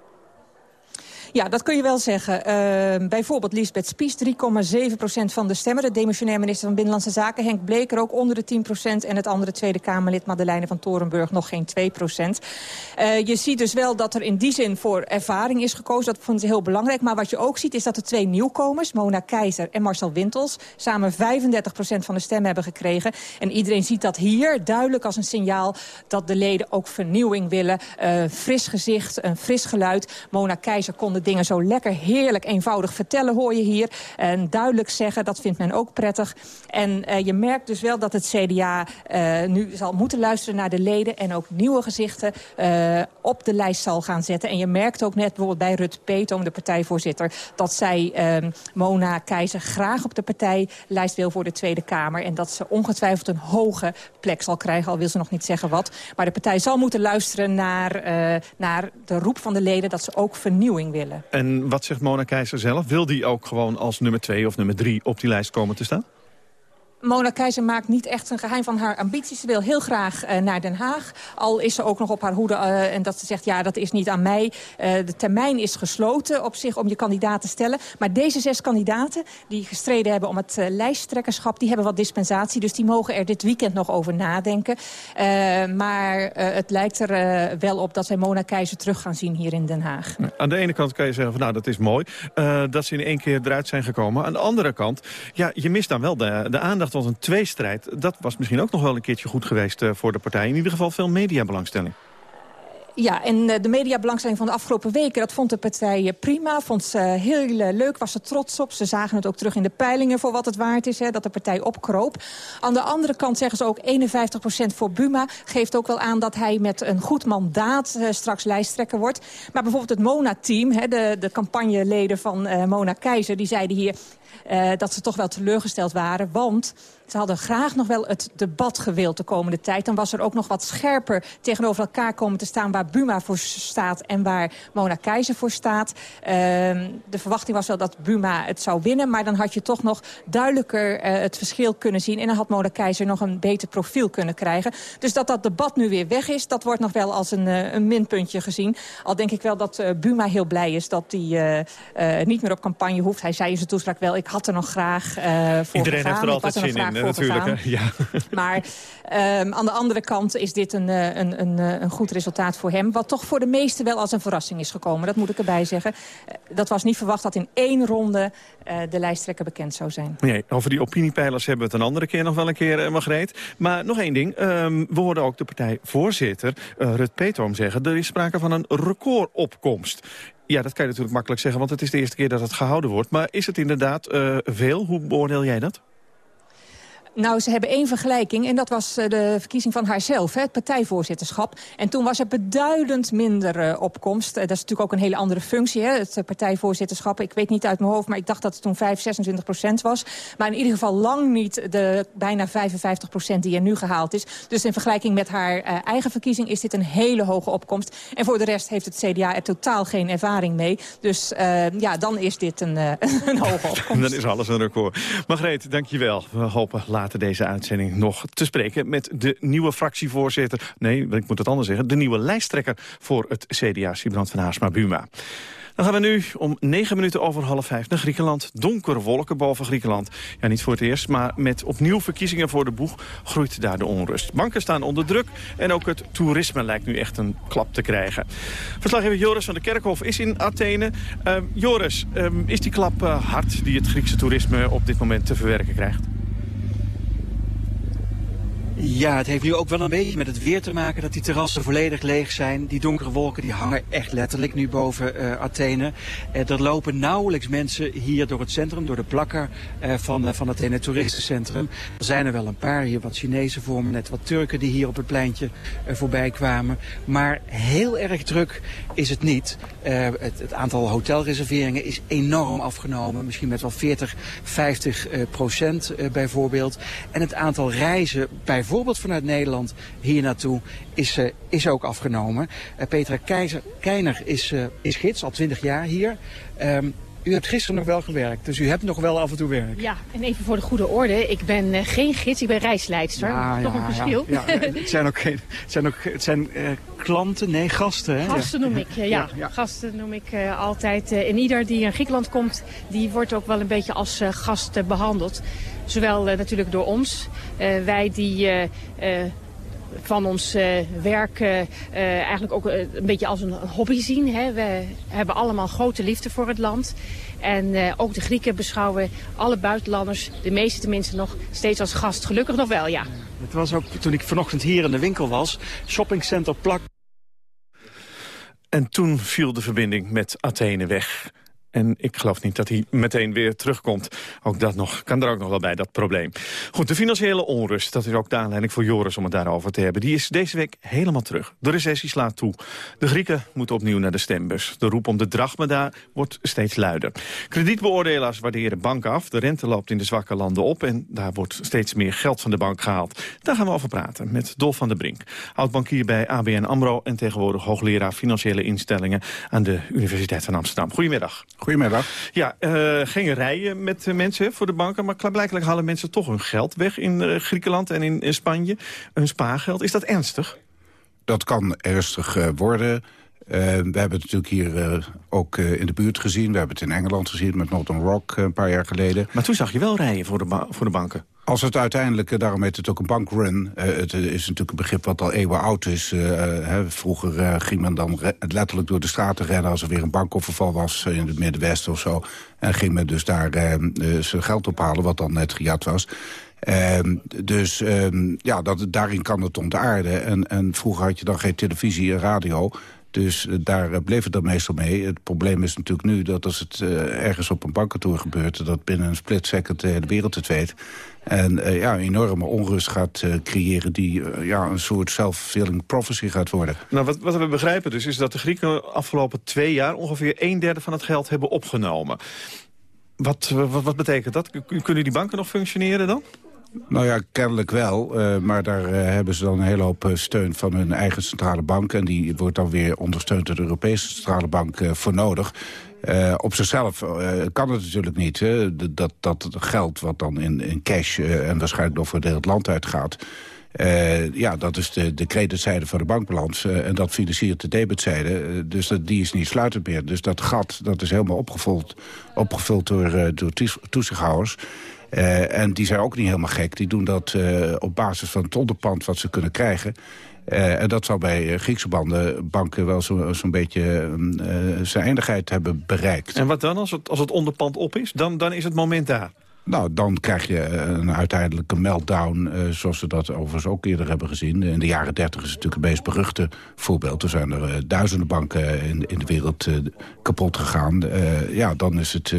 Speaker 3: Ja, dat kun je wel zeggen. Uh, bijvoorbeeld Lisbeth Spies, 3,7% van de stemmen. De demissionair minister van Binnenlandse Zaken. Henk Bleker ook onder de 10% En het andere Tweede Kamerlid Madeleine van Torenburg nog geen 2% uh, Je ziet dus wel dat er in die zin voor ervaring is gekozen. Dat vonden ze heel belangrijk. Maar wat je ook ziet is dat de twee nieuwkomers, Mona Keizer en Marcel Wintels... samen 35% van de stemmen hebben gekregen. En iedereen ziet dat hier duidelijk als een signaal... dat de leden ook vernieuwing willen. Uh, fris gezicht, een fris geluid. Mona Keizer kon dingen zo lekker, heerlijk, eenvoudig vertellen hoor je hier. En duidelijk zeggen, dat vindt men ook prettig. En uh, je merkt dus wel dat het CDA uh, nu zal moeten luisteren naar de leden... en ook nieuwe gezichten uh, op de lijst zal gaan zetten. En je merkt ook net bijvoorbeeld bij Rut Peetoom, de partijvoorzitter... dat zij Mona Keizer graag op de partijlijst wil voor de Tweede Kamer. En dat ze ongetwijfeld een hoge plek zal krijgen, al wil ze nog niet zeggen wat. Maar de partij zal moeten luisteren naar, naar de roep van de leden... dat ze ook vernieuwing willen.
Speaker 2: En wat zegt Mona Keizer zelf? Wil die ook gewoon als nummer twee of nummer drie op die lijst komen te staan?
Speaker 3: Mona Keizer maakt niet echt een geheim van haar ambities. Ze wil heel graag uh, naar Den Haag. Al is ze ook nog op haar hoede uh, en dat ze zegt... ja, dat is niet aan mij. Uh, de termijn is gesloten op zich om je kandidaat te stellen. Maar deze zes kandidaten die gestreden hebben om het lijsttrekkerschap... die hebben wat dispensatie, dus die mogen er dit weekend nog over nadenken. maar het lijkt er wel op dat wij Mona Keizer terug gaan zien hier in Den Haag.
Speaker 2: Aan de ene kant kan je zeggen, van, nou, dat is mooi... dat ze in één keer eruit zijn gekomen. Aan de andere kant, ja, je mist dan wel de, de aandacht tot een tweestrijd. Dat was misschien ook nog wel een keertje goed geweest uh, voor de partij. In ieder geval veel mediabelangstelling.
Speaker 3: Ja, en eh, de mediabelangstelling van de afgelopen weken... dat vond de partij eh, prima, vond ze heel leuk, was ze trots op. Ze zagen het ook terug in de peilingen voor wat het waard is... Hè, dat de partij opkroop. Aan de andere kant zeggen ze ook 51% voor Buma... geeft ook wel aan dat hij met een goed mandaat uh, straks lijsttrekker wordt. Maar bijvoorbeeld het Mona-team, de, de campagneleden van uh, Mona Keizer... die zeiden hier, dat ze toch wel teleurgesteld waren. Want ze hadden graag nog wel het debat gewild de komende tijd. Dan was er ook nog wat scherper tegenover elkaar komen te staan... waar Buma voor staat en waar Mona Keizer voor staat. Uh, de verwachting was wel dat Buma het zou winnen... maar dan had je toch nog duidelijker uh, het verschil kunnen zien... en dan had Mona Keizer nog een beter profiel kunnen krijgen. Dus dat dat debat nu weer weg is, dat wordt nog wel als een, uh, een minpuntje gezien. Al denk ik wel dat Buma heel blij is dat hij niet meer op campagne hoeft. Hij zei in zijn toespraak wel, ik had er nog graag voor
Speaker 2: Iedereen heeft er altijd zin in natuurlijk. Ja.
Speaker 3: Maar um, aan de andere kant is dit een, eh, een, een, eh, een, goed resultaat voor hem. Wat toch voor de meesten wel als een verrassing is gekomen. Dat moet ik erbij zeggen. Uh, dat was niet verwacht dat in één ronde uh, de lijsttrekker bekend zou zijn.
Speaker 2: Nee, over die opiniepeilers hebben we het een andere keer nog wel een keer, uh, Margreet. Maar nog één ding. Um, we hoorden ook de partijvoorzitter Rut Peetoom zeggen... er is sprake van een recordopkomst. Ja, dat kan je natuurlijk makkelijk zeggen, want het is de eerste keer dat het gehouden wordt. Maar is het inderdaad veel? Hoe beoordeel jij dat?
Speaker 3: Nou, ze hebben één vergelijking en dat was eh, de verkiezing van haarzelf, het partijvoorzitterschap. En toen was er beduidend minder uh, opkomst. Uh, dat is natuurlijk ook een hele andere functie, hè, het partijvoorzitterschap. Ik weet niet uit mijn hoofd, maar ik dacht dat het toen 5, 26 procent was. Maar in ieder geval lang niet de bijna 55 procent die er nu gehaald is. Dus in vergelijking met haar eigen verkiezing is dit een hele hoge opkomst. En voor de rest heeft het CDA er totaal geen ervaring mee. Dus ja, dan is dit een, een hoge opkomst.
Speaker 2: dan is alles een record. Margreet, dankjewel. We hopen later deze uitzending nog te spreken... met de nieuwe fractievoorzitter, nee, ik moet het anders zeggen... de nieuwe lijsttrekker voor het CDA, Sibrand van Haarsma-Buma. Dan gaan we nu om negen minuten over half vijf naar Griekenland. Donkere wolken boven Griekenland. Ja, niet voor het eerst, maar met opnieuw verkiezingen voor de boeg... groeit daar de onrust. Banken staan onder druk en ook het toerisme lijkt nu echt een klap te krijgen. Verslaggever Joris van de Kerkhof is in Athene. Uh, Joris, uh, is die klap uh, hard die het Griekse toerisme op dit moment te verwerken krijgt?
Speaker 19: Ja, het heeft nu ook wel een beetje met het weer te maken dat die terrassen volledig leeg zijn. Die donkere wolken die hangen echt letterlijk nu boven uh, Athene. Uh, er lopen nauwelijks mensen hier door het centrum, door de plakker uh, van, van Athene toeristencentrum. Er zijn er wel een paar, hier wat Chinezen voor me, net wat Turken die hier op het pleintje voorbij kwamen. Maar heel erg druk is het niet. Het, het, aantal hotelreserveringen is enorm afgenomen. Misschien met wel 40, 50 procent bijvoorbeeld. En het aantal reizen bijvoorbeeld bijvoorbeeld vanuit Nederland hier naartoe is, uh, is ook afgenomen. Uh, Petra Keizer, Keiner is, uh, is gids, al 20 jaar hier. Um, u hebt gisteren nog wel gewerkt, dus u hebt nog wel af en toe werk.
Speaker 20: Ja, en even voor de goede orde. Ik ben uh, geen gids, ik ben reisleidster. Ja, Toch ja, een verschil.
Speaker 19: Ja, het zijn ook, het zijn, ook, het zijn uh, klanten, nee, gasten. Hè?
Speaker 20: Gasten noem ik, ja. Gasten noem ik altijd. en ieder die in Griekenland komt, die wordt ook wel een beetje als gast behandeld. Zowel natuurlijk door ons. wij die van ons uh, werk uh, eigenlijk ook een beetje als een hobby zien. Hè. We hebben allemaal grote liefde voor het land. En ook de Grieken beschouwen alle buitenlanders, de meeste tenminste nog, steeds als gast. Gelukkig nog wel, ja.
Speaker 19: Het was ook toen ik vanochtend hier in de winkel was, shoppingcenter Plak.
Speaker 2: En toen viel de verbinding met Athene weg. En ik geloof niet dat hij meteen weer terugkomt. Ook dat nog, kan er ook nog wel bij, dat probleem. Goed, de financiële onrust, dat is ook de aanleiding voor Joris om het daarover te hebben. Die is deze week helemaal terug. De recessie slaat toe. De Grieken moeten opnieuw naar de stembus. De roep om de drachme daar wordt steeds luider. Kredietbeoordelaars waarderen banken af. De rente loopt in de zwakke landen op en daar wordt steeds meer geld van de bank gehaald. Daar gaan we over praten met Dolf van der Brink. Oud-bankier bij ABN AMRO en tegenwoordig hoogleraar financiële instellingen aan de Universiteit van Amsterdam. Goedemiddag.
Speaker 21: Goedemiddag.
Speaker 2: Ja, uh, geen rijen met uh, mensen voor de banken, maar blijkbaar halen mensen toch hun geld weg in uh, Griekenland en in, in, Spanje. Hun spaargeld. Is dat ernstig?
Speaker 21: Dat kan ernstig worden. we hebben het natuurlijk hier ook in de buurt gezien. We hebben het in Engeland gezien met Northern Rock een paar jaar geleden.
Speaker 2: Maar toen zag je wel rijen voor de, voor de banken.
Speaker 21: Als het uiteindelijk, eh, daarom heet het ook een bankrun... Uh, het is natuurlijk een begrip wat al eeuwen oud is. Hè, vroeger ging men dan letterlijk door de straten rennen... als er weer een bankoverval was in het Middenwesten of zo. En ging men dus daar zijn geld ophalen, wat dan net gejat was. Ehm, dus ehm, ja, dat, daarin kan het ontaarden. En, en vroeger had je dan geen televisie en radio... Dus daar bleef het dan meestal mee. Het probleem is natuurlijk nu dat als het ergens op een bankentour gebeurt... dat binnen een split second de wereld het weet. En uh, ja, een enorme onrust gaat creëren die ja, een soort self-fulfilling prophecy gaat worden.
Speaker 2: Nou, wat, wat we begrijpen dus is dat de Grieken afgelopen twee jaar... ongeveer een derde van het geld hebben opgenomen. Wat, wat, wat betekent dat? Kunnen die banken nog functioneren dan?
Speaker 21: Nou ja, kennelijk wel. Uh, maar daar uh, hebben ze dan een hele hoop uh, steun van hun eigen centrale bank. En die wordt dan weer ondersteund door de Europese centrale bank voor nodig. Op zichzelf kan het natuurlijk niet. Hè? Dat, dat geld wat dan in, cash en waarschijnlijk nog voor het land uitgaat... ja, dat is de, de creditzijde van de bankbalans. en dat financiert de debitzijde. dus dat, die is niet sluitend meer. Dus dat gat dat is helemaal opgevuld, opgevuld door, door toezichthouders. En die zijn ook niet helemaal gek. Die doen dat op basis van het onderpand wat ze kunnen krijgen. Uh, en dat zal bij Griekse banden, banken wel zo'n zo beetje zijn eindigheid hebben bereikt.
Speaker 2: En wat dan als het, als het onderpand op is? Dan, dan is het moment daar.
Speaker 21: Nou, dan krijg je een uiteindelijke meltdown, uh, zoals we dat overigens ook eerder hebben gezien. In de jaren dertig is het natuurlijk het meest beruchte voorbeeld. Er zijn er uh, duizenden banken in, in de wereld uh, kapot gegaan. ja, dan is het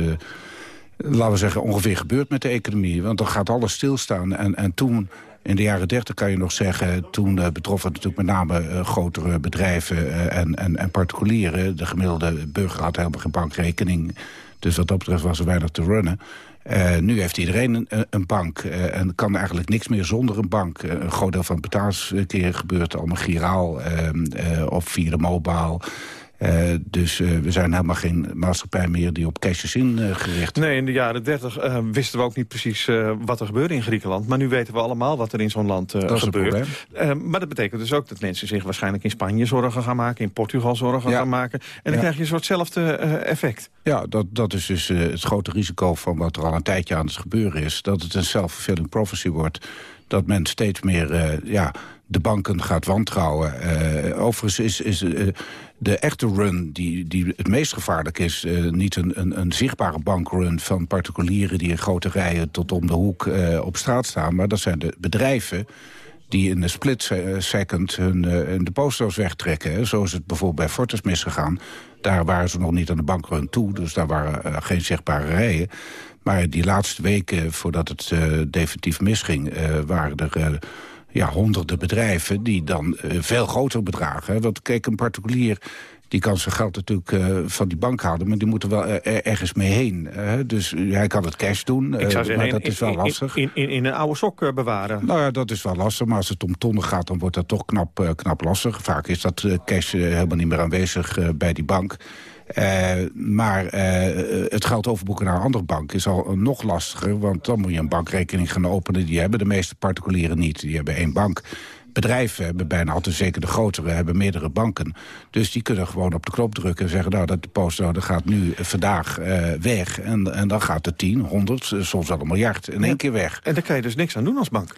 Speaker 21: laten we zeggen, ongeveer gebeurd met de economie. Want dan gaat alles stilstaan. En, en toen, in de jaren dertig kan je nog zeggen... toen uh, betrof het natuurlijk met name uh, grotere bedrijven uh, en, en, en particulieren. De gemiddelde burger had helemaal geen bankrekening. Dus wat dat betreft was er weinig te runnen. Nu heeft iedereen een, een bank en kan eigenlijk niks meer zonder een bank. Een groot deel van het betaalskeer gebeurt allemaal giraal of via de mobile. Uh, dus uh, we zijn helemaal geen maatschappij meer die op cash is ingericht.
Speaker 2: nee, in de jaren 30 uh, wisten we ook niet precies wat er gebeurde in Griekenland. Maar nu weten we allemaal wat er in zo'n land gebeurt. maar dat betekent dus ook dat mensen zich waarschijnlijk in Spanje zorgen gaan maken... in Portugal zorgen ja. gaan maken. En dan ja. krijg je een soortzelfde effect.
Speaker 21: Ja, dat, dat is dus het grote risico van wat er al een tijdje aan het gebeuren is. Dat het een self-fulfilling prophecy wordt. Dat men steeds meer ja, de banken gaat wantrouwen. overigens is... is de echte run die, die het meest gevaarlijk is... Uh, niet een, een, een, zichtbare bankrun van particulieren... die in grote rijen tot om de hoek uh, op straat staan... maar dat zijn de bedrijven die in een split second hun, hun deposito's wegtrekken. Zo is het bijvoorbeeld bij Fortis misgegaan. Daar waren ze nog niet aan de bankrun toe, dus daar waren geen zichtbare rijen. Maar die laatste weken, voordat het definitief misging... waren er ja, honderden bedrijven die dan uh, veel groter bedragen. Want kijk, een particulier die kan zijn geld natuurlijk uh, van die bank halen... maar die moet er wel er ergens mee heen. Dus hij kan het cash doen,
Speaker 2: Ik zou
Speaker 21: zeggen, maar dat
Speaker 2: in,
Speaker 21: is wel lastig.
Speaker 2: In, in, in, een oude sok bewaren.
Speaker 21: Nou ja, dat is wel lastig, maar als het om tonnen gaat... dan wordt dat toch knap, knap lastig. Vaak is dat cash helemaal niet meer aanwezig bij die bank... Uh, maar uh, het geld overboeken naar een andere bank is al nog lastiger. Want dan moet je een bankrekening gaan openen. Die hebben de meeste particulieren niet. Die hebben één bank. Bedrijven hebben bijna altijd, zeker de grotere, hebben meerdere banken. Dus die kunnen gewoon op de knop drukken en zeggen... nou, dat deposito dat gaat nu vandaag uh, weg. En, en dan gaat het 10, 100, soms wel een miljard in één
Speaker 2: Ja.
Speaker 21: keer weg.
Speaker 2: En daar kan je dus niks aan doen als bank.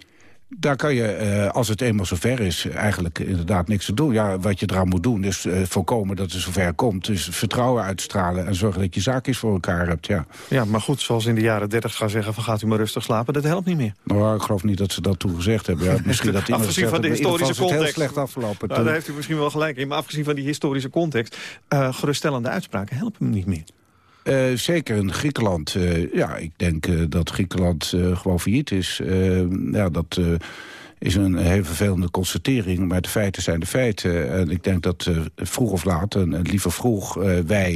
Speaker 21: Daar kan je, eh, als het eenmaal zover is, eigenlijk inderdaad niks te doen. Ja, wat je eraan moet doen is eh, voorkomen dat het zover komt. Dus vertrouwen uitstralen en zorgen dat je zaakjes voor elkaar hebt, ja.
Speaker 2: Ja, maar goed, zoals in de jaren 30 gaan zeggen... van gaat u maar rustig slapen, dat helpt niet meer.
Speaker 21: Nou, ik geloof niet dat ze dat toen gezegd hebben. Ja, misschien dat iemand
Speaker 2: afgezien van de historische context.
Speaker 21: heel slecht afgelopen.
Speaker 2: Nou, daar heeft u misschien wel gelijk in. Maar afgezien van die historische context... Uh, geruststellende uitspraken helpen hem niet meer.
Speaker 21: Uh, zeker in Griekenland. Uh, ja, ik denk uh, dat Griekenland gewoon failliet is. ja, dat is een heel vervelende constatering, maar de feiten zijn de feiten. En ik denk dat vroeg of laat, en, liever vroeg, wij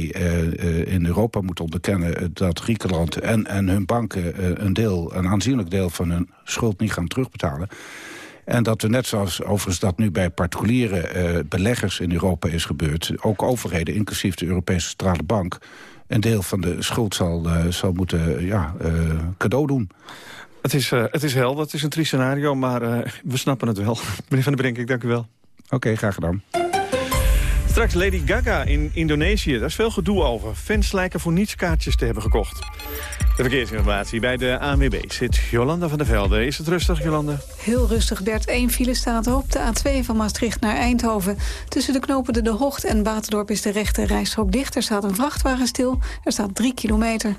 Speaker 21: in Europa moeten onderkennen... dat Griekenland en, en hun banken een deel, een aanzienlijk deel van hun schuld niet gaan terugbetalen. En dat we net zoals overigens dat nu bij particuliere beleggers in Europa is gebeurd... ook overheden, inclusief de Europese Centrale Bank... een deel van de schuld zal, zal moeten ja, cadeau doen.
Speaker 2: Het is, het is helder, het is een triest scenario, maar we snappen het wel. Meneer Van der Brink, ik dank u wel.
Speaker 21: Oké, okay, graag gedaan.
Speaker 2: Straks Lady Gaga in Indonesië. Daar is veel gedoe over. Fans lijken voor niets kaartjes te hebben gekocht. De verkeersinformatie bij de ANWB zit Jolanda van der Velde. Is het rustig, Jolanda?
Speaker 22: Heel rustig, Bert. Eén file staat op de A2 van Maastricht naar Eindhoven. Tussen de knopen De Hocht en Batendorp is de rechte rijstrook dicht. Er staat een vrachtwagen stil. Er staat drie kilometer.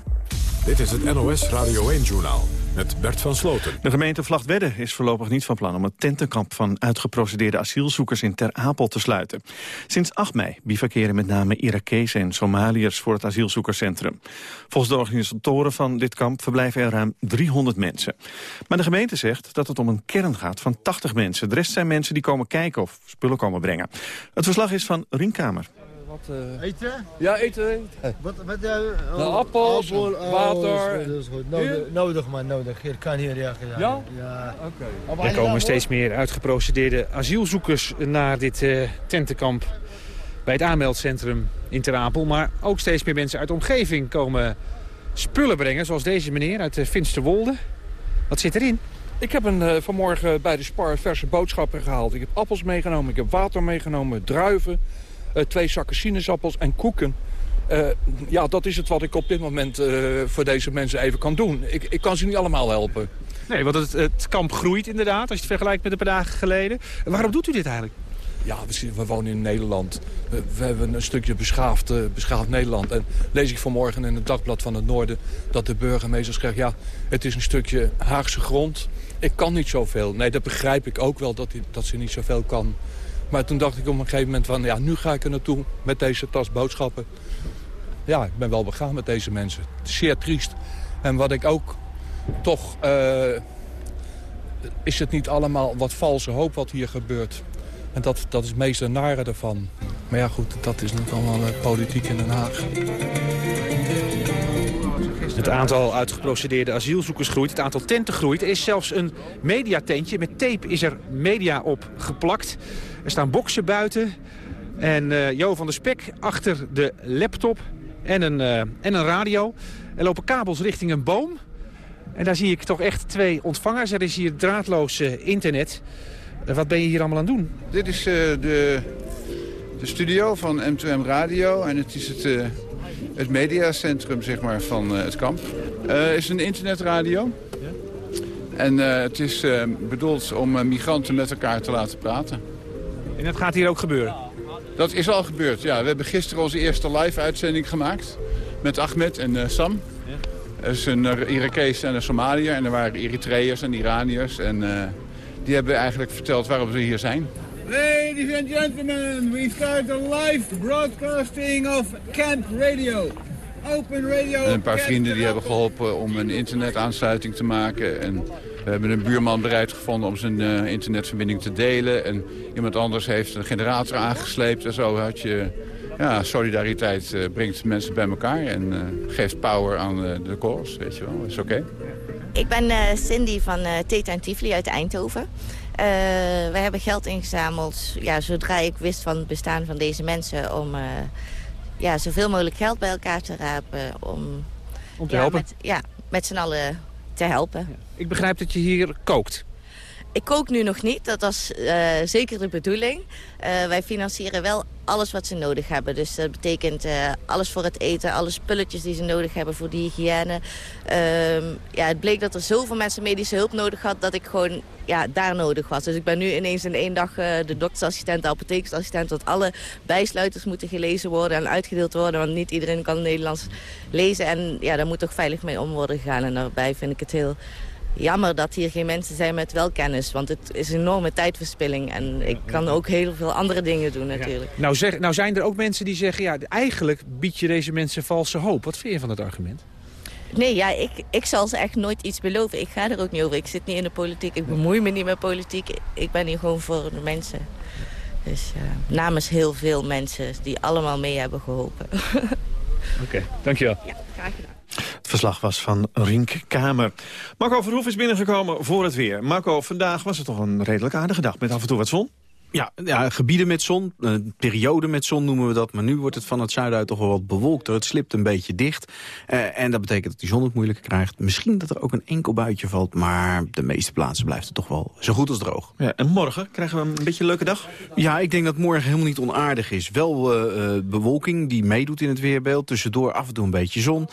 Speaker 1: Dit is het NOS Radio 1-journaal met Bert van Sloten.
Speaker 2: De gemeente Vlachtwedde is voorlopig niet van plan om het tentenkamp van uitgeprocedeerde asielzoekers in Ter Apel te sluiten. Sinds 8 mei bivakeren met name Irakezen en Somaliërs voor het asielzoekerscentrum. Volgens de organisatoren van dit kamp verblijven er ruim 300 mensen. Maar de gemeente zegt dat het om een kern gaat van 80 mensen. De rest zijn mensen die komen kijken of spullen komen brengen. Het verslag is van Rienkamer.
Speaker 23: Uh...
Speaker 24: Eten?
Speaker 23: Ja, eten.
Speaker 24: Wat, wat, uh, oh,
Speaker 23: nou, appels,
Speaker 24: appel,
Speaker 23: water.
Speaker 24: Oh, dat is goed. Nodig, nodig maar, nodig. Hier kan hier, ja.
Speaker 23: Ja? Ja?
Speaker 24: ja.
Speaker 23: Oké. Okay. Er komen steeds meer uitgeprocedeerde asielzoekers naar dit uh, tentenkamp bij het aanmeldcentrum in Ter Apel. Maar ook steeds meer mensen uit de omgeving komen spullen brengen, zoals deze meneer uit Finsterwolde. Wat zit erin?
Speaker 25: Ik heb een, uh, vanmorgen bij de Spar verse boodschappen gehaald. Ik heb appels meegenomen, ik heb water meegenomen, druiven, twee zakken sinaasappels en koeken. Uh, ja, dat is het wat ik op dit moment uh, voor deze mensen even kan doen. Ik, ik kan ze niet allemaal helpen.
Speaker 23: Nee, want het, het kamp groeit inderdaad, als je het vergelijkt met een paar dagen geleden. Waarom doet u dit eigenlijk?
Speaker 25: Ja, we, we wonen in Nederland. We, we, hebben een stukje beschaafd, uh, beschaafd Nederland. En lees ik vanmorgen in het Dagblad van het Noorden... dat de burgemeester zegt, ja, het is een stukje Haagse grond. Ik kan niet zoveel. Nee, dat begrijp ik ook wel, dat, dat ze niet zoveel kan. Maar toen dacht ik op een gegeven moment van... ja, nu ga ik er naartoe met deze tas boodschappen. Ja, ik ben wel begaan met deze mensen. Zeer triest. En wat ik ook toch... eh, is het niet allemaal wat valse hoop wat hier gebeurt. En dat, dat is het nare ervan. Maar ja goed, dat is natuurlijk allemaal eh, politiek in Den Haag.
Speaker 23: Het aantal uitgeprocedeerde asielzoekers groeit, het aantal tenten groeit. Er is zelfs een mediatentje, met tape is er media op geplakt. Er staan boksen buiten en eh, Jo van der Spek achter de laptop en een, eh, en een radio. Er lopen kabels richting een boom. En daar zie ik toch echt twee ontvangers. Er is hier draadloos eh, internet. Wat ben je hier allemaal aan doen?
Speaker 21: Dit is de, de studio van M2M Radio en het is het, het mediacentrum zeg maar, van eh, het kamp. Het is een internetradio. En eh, het is eh, bedoeld om eh, migranten met elkaar te laten praten.
Speaker 23: En dat gaat hier ook gebeuren?
Speaker 21: Dat is al gebeurd, ja. We hebben gisteren onze eerste live-uitzending gemaakt met Ahmed en eh, Sam. Dat is een eh, Irakees en een Somaliër en er waren Eritreërs en Iraniërs. En eh, die hebben eigenlijk verteld waarom ze hier zijn.
Speaker 26: Ladies and gentlemen, we start a live broadcasting of Camp Radio. Open radio.
Speaker 21: En een paar vrienden die hebben geholpen om een internetaansluiting te maken. En we hebben een buurman bereid gevonden om zijn eh, internetverbinding te delen. En iemand anders heeft een generator aangesleept. En zo had je... Ja, solidariteit eh, brengt mensen bij elkaar en eh, geeft power aan de cause, weet je wel. is oké.
Speaker 27: Ik ben eh, Cindy van eh Theta en Tivoli uit Eindhoven. Eh, we hebben geld ingezameld ja, zodra ik wist van het bestaan van deze mensen... om eh, ja, zoveel mogelijk geld bij elkaar te rapen. Om,
Speaker 23: Om te
Speaker 27: ja,
Speaker 23: helpen?
Speaker 27: Met, ja, met z'n allen te helpen.
Speaker 23: Ik begrijp dat je hier kookt.
Speaker 27: Ik kook nu nog niet, dat was eh, zeker de bedoeling. Eh, wij financieren wel alles wat ze nodig hebben. Dus dat betekent eh, alles voor het eten, alle spulletjes die ze nodig hebben voor de hygiëne. Ehm, ja, het bleek dat er zoveel mensen medische hulp nodig had dat ik gewoon ja, daar nodig was. Dus ik ben nu ineens in één dag de doktersassistent, de apothekersassistent... dat alle bijsluiters moeten gelezen worden en uitgedeeld worden. Want niet iedereen kan Nederlands lezen. En ja, daar moet toch veilig mee om worden gegaan. En daarbij vind ik het heel jammer dat hier geen mensen zijn met wel kennis. Want het is een enorme tijdverspilling. En ik kan ook heel veel andere dingen doen natuurlijk.
Speaker 23: Nou, zeg, nou zijn er ook mensen die zeggen, ja, eigenlijk bied je deze mensen valse hoop. Wat vind je van dat argument?
Speaker 27: Nee, ja, ik, ik zal ze echt nooit iets beloven. Ik ga er ook niet over. Ik zit niet in de politiek. Ik bemoei me niet met politiek. Ik ben hier gewoon voor de mensen. Dus namens heel veel mensen die allemaal mee hebben geholpen.
Speaker 23: Oké, dankjewel.
Speaker 27: Graag gedaan.
Speaker 2: Het verslag was van Rink Kamer. Marco Verhoef is binnengekomen voor het weer. Marco, vandaag was het toch een redelijk aardige dag met af en toe wat zon?
Speaker 28: Ja, ja, gebieden met zon, een periode met zon noemen we dat. Maar nu wordt het van het zuiden uit toch wel wat bewolkter. Het slipt een beetje dicht. Eh, en dat betekent dat die zon het moeilijker krijgt. Misschien dat er ook een enkel buitje valt. Maar de meeste plaatsen blijft het toch wel zo goed als droog.
Speaker 2: Ja, en morgen krijgen we een beetje een leuke dag?
Speaker 28: Ja, ik denk dat morgen helemaal niet onaardig is. Wel eh, eh, bewolking die meedoet in het weerbeeld. Tussendoor af en toe een beetje zon.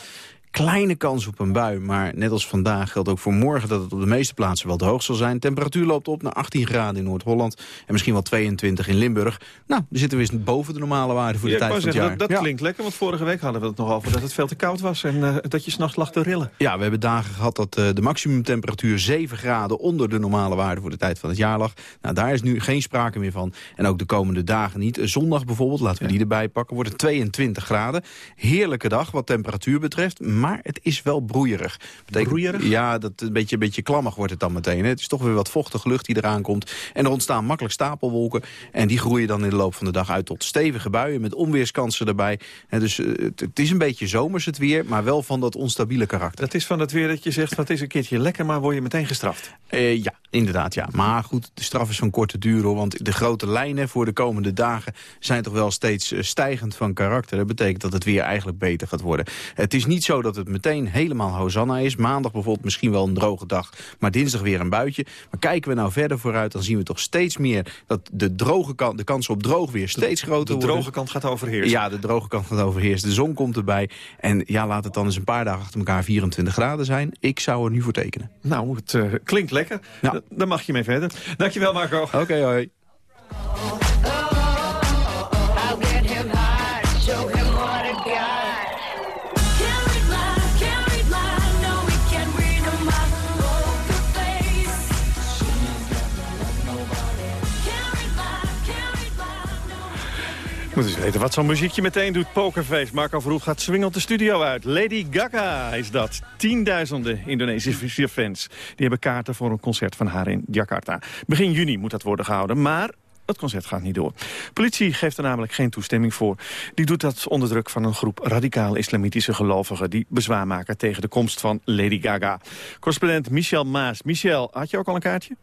Speaker 28: Kleine kans op een bui, maar net als vandaag geldt ook voor morgen... dat het op de meeste plaatsen wel te hoog zal zijn. Temperatuur loopt op naar 18 graden in Noord-Holland... en misschien wel 22 in Limburg. Nou, dan zitten we eens boven de normale waarde voor de
Speaker 2: Ja,
Speaker 28: tijd van het jaar.
Speaker 2: dat, dat
Speaker 28: Ja.
Speaker 2: klinkt lekker, want vorige week hadden we het nog over dat het veel te koud was... en eh, dat je s'nachts lag te rillen.
Speaker 28: Ja, we hebben dagen gehad dat eh, de maximumtemperatuur 7 graden onder de normale waarde voor de tijd van het jaar lag. Nou, daar is nu geen sprake meer van. En ook de komende dagen niet. Eh, Zondag bijvoorbeeld, laten we die erbij pakken, wordt het 22 graden. Heerlijke dag wat temperatuur betreft, maar het is wel broeierig. Betekent,
Speaker 2: Broeierig?
Speaker 28: Ja, dat een beetje, een beetje klammig wordt het dan meteen. hè. Het is toch weer wat vochtige lucht die eraan komt. En er ontstaan makkelijk stapelwolken. En die groeien dan in de loop van de dag uit tot stevige buien met onweerskansen erbij. En dus eh, het, het is een beetje zomers het weer, maar wel van dat onstabiele karakter.
Speaker 2: Dat is van het weer dat je zegt, wat is een keertje lekker, maar word je meteen gestraft.
Speaker 28: Eh, ja, inderdaad, ja. Maar goed, de straf is van korte duur, hoor. Want de grote lijnen voor de komende dagen zijn toch wel steeds eh, stijgend van karakter. Dat betekent dat het weer eigenlijk beter gaat worden. Het is niet zo dat het meteen helemaal hosanna is. Maandag bijvoorbeeld misschien wel een droge dag, maar dinsdag weer een buitje. Maar kijken we nou verder vooruit, dan zien we toch steeds meer... dat de, droge kant, de kans op droog weer steeds groter
Speaker 2: De
Speaker 28: worden.
Speaker 2: droge kant gaat overheersen.
Speaker 28: Ja, de droge kant gaat overheersen. De zon komt erbij. En ja, laat het dan eens een paar dagen achter elkaar 24 graden zijn. Ik zou er nu voor tekenen.
Speaker 2: Nou, het eh, klinkt lekker. D- Daar mag je mee verder. Dankjewel, Marco.
Speaker 28: Oké, hoi.
Speaker 2: Moet eens weten wat zo'n muziekje meteen doet. Pokerface. Marco Verhoef gaat swingend de studio uit. Lady Gaga is dat. Tienduizenden Indonesische fans. Die hebben kaarten voor een concert van haar in Jakarta. Begin juni moet dat worden gehouden, maar... Het concert gaat niet door. Politie geeft er namelijk geen toestemming voor. Die doet dat onder druk van een groep radicaal islamitische gelovigen... die bezwaar maken tegen de komst van Lady Gaga. Correspondent Michel Maas. Michel, had je ook al een kaartje?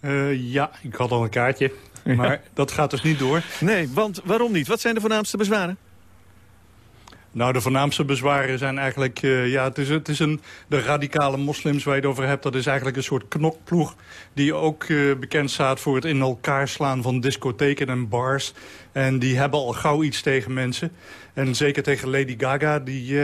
Speaker 29: Eh, ja, ik had al een kaartje. Maar dat gaat dus niet door.
Speaker 2: Nee, want waarom niet? Wat zijn de voornaamste bezwaren?
Speaker 29: Nou, de voornaamste bezwaren zijn eigenlijk... eh, ja, het is, het is een, de radicale moslims waar je het over hebt... dat is eigenlijk een soort knokploeg... die ook eh, bekend staat voor het in elkaar slaan van discotheken en bars. En die hebben al gauw iets tegen mensen. En zeker tegen Lady Gaga, die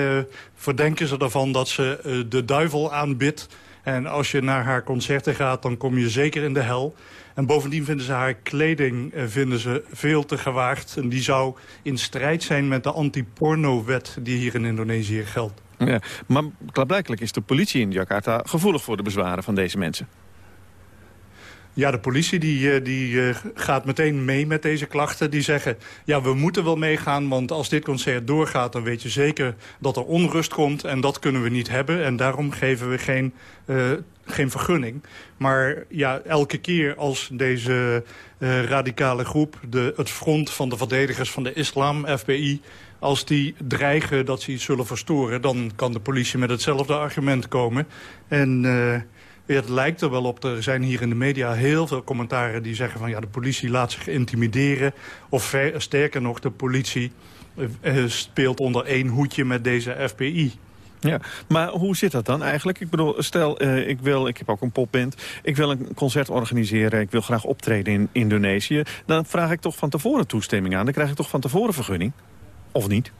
Speaker 29: verdenken ze ervan... dat ze de duivel aanbidt. En als je naar haar concerten gaat, dan kom je zeker in de hel. En bovendien vinden ze haar kleding eh, vinden ze veel te gewaagd. En die zou in strijd zijn met de anti-porno-wet die hier in Indonesië geldt.
Speaker 2: Ja, maar klaarblijkelijk is de politie in Jakarta gevoelig voor de bezwaren van deze mensen.
Speaker 29: Ja, de politie die, eh, die eh, gaat meteen mee met deze klachten. Die zeggen, ja, we moeten wel meegaan, want als dit concert doorgaat... dan weet je zeker dat er onrust komt en dat kunnen we niet hebben. En daarom geven we geen, eh, geen vergunning. Maar ja, elke keer als deze radicale groep... De, het front van de verdedigers van de islam, FBI... als die dreigen dat ze iets zullen verstoren... dan kan de politie met hetzelfde argument komen. En... het lijkt er wel op, er zijn hier in de media heel veel commentaren die zeggen van ja, de politie laat zich intimideren. Of sterker nog, de politie eh, eh, speelt onder één hoedje met deze FBI.
Speaker 2: Ja, maar hoe zit dat dan eigenlijk? Ik bedoel, stel, eh, ik, wil, ik heb ook een popband. Ik wil een concert organiseren. Ik wil graag optreden in Indonesië. Dan vraag ik toch van tevoren toestemming aan. Dan krijg ik toch van tevoren vergunning? Of niet?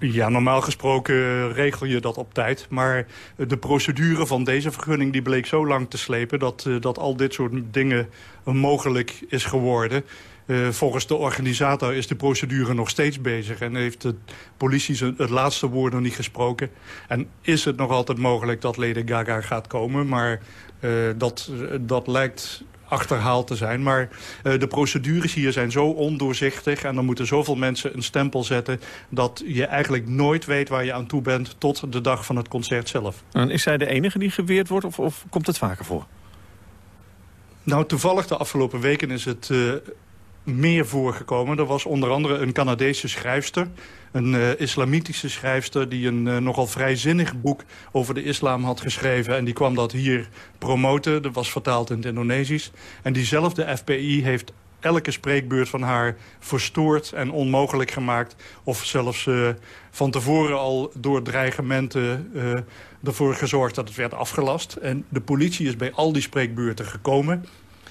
Speaker 29: Ja, normaal gesproken regel je dat op tijd. Maar de procedure van deze vergunning die bleek zo lang te slepen... dat, eh, dat al dit soort dingen mogelijk is geworden. Eh, volgens de organisator is de procedure nog steeds bezig... en heeft de politie het laatste woord nog niet gesproken. En is het nog altijd mogelijk dat Lady Gaga gaat komen... maar eh, dat, dat lijkt achterhaald te zijn. Maar eh, de procedures hier zijn zo ondoorzichtig... en dan moeten zoveel mensen een stempel zetten... dat je eigenlijk nooit weet waar je aan toe bent... tot de dag van het concert zelf.
Speaker 2: En is zij de enige die geweerd wordt of, of komt het vaker voor?
Speaker 29: Nou, toevallig de afgelopen weken is het eh, meer voorgekomen. Er was onder andere een Canadese schrijfster... een eh, islamitische schrijfster die een eh, nogal vrijzinnig boek over de islam had geschreven. En die kwam dat hier promoten. Dat was vertaald in het Indonesisch. En diezelfde FPI heeft elke spreekbeurt van haar verstoord en onmogelijk gemaakt. Of zelfs eh, van tevoren al door dreigementen eh, ervoor gezorgd dat het werd afgelast. En de politie is bij al die spreekbeurten gekomen.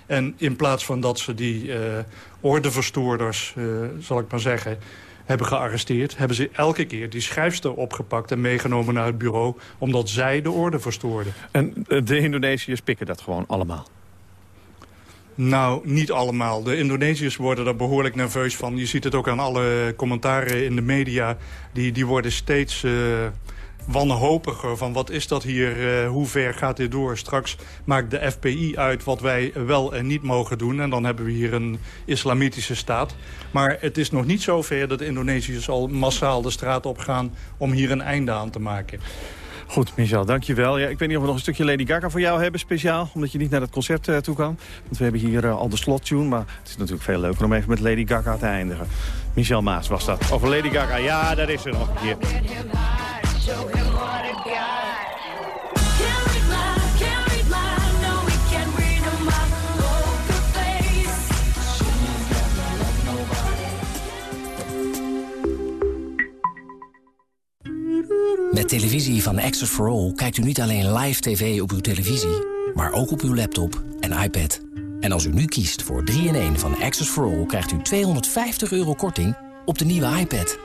Speaker 29: En in plaats van dat ze die eh ordeverstoorders, eh, zal ik maar zeggen, hebben gearresteerd... hebben ze elke keer die schrijfster opgepakt en meegenomen naar het bureau... omdat zij de orde verstoorden.
Speaker 2: En eh, de Indonesiërs pikken dat gewoon allemaal?
Speaker 29: Nou, niet allemaal. De Indonesiërs worden daar behoorlijk nerveus van. Je ziet het ook aan alle commentaren in de media. Die, die worden steeds wanhopiger van wat is dat hier, eh, hoe ver gaat dit door. Straks maakt de FPI uit wat wij wel en niet mogen doen. En dan hebben we hier een islamitische staat. Maar het is nog niet zo ver dat de Indonesiërs al massaal de straat op gaan... om hier een einde aan te maken.
Speaker 2: Goed, Michel, dankjewel. Ja, ik weet niet of we nog een stukje Lady Gaga voor jou hebben, speciaal. Omdat je niet naar het concert eh, toe kan. Want we hebben hier eh, al de slottune. Maar het is natuurlijk veel leuker om even met Lady Gaga te eindigen. Michel Maas was dat. Over Lady Gaga. Ja, daar is ze nog een keer.
Speaker 30: Show him what.
Speaker 31: Met televisie van Access for All kijkt u niet alleen live tv op uw televisie, maar ook op uw laptop en iPad. En als u nu kiest voor 3-in-1 van Access for All... krijgt u 250 euro korting op de nieuwe iPad.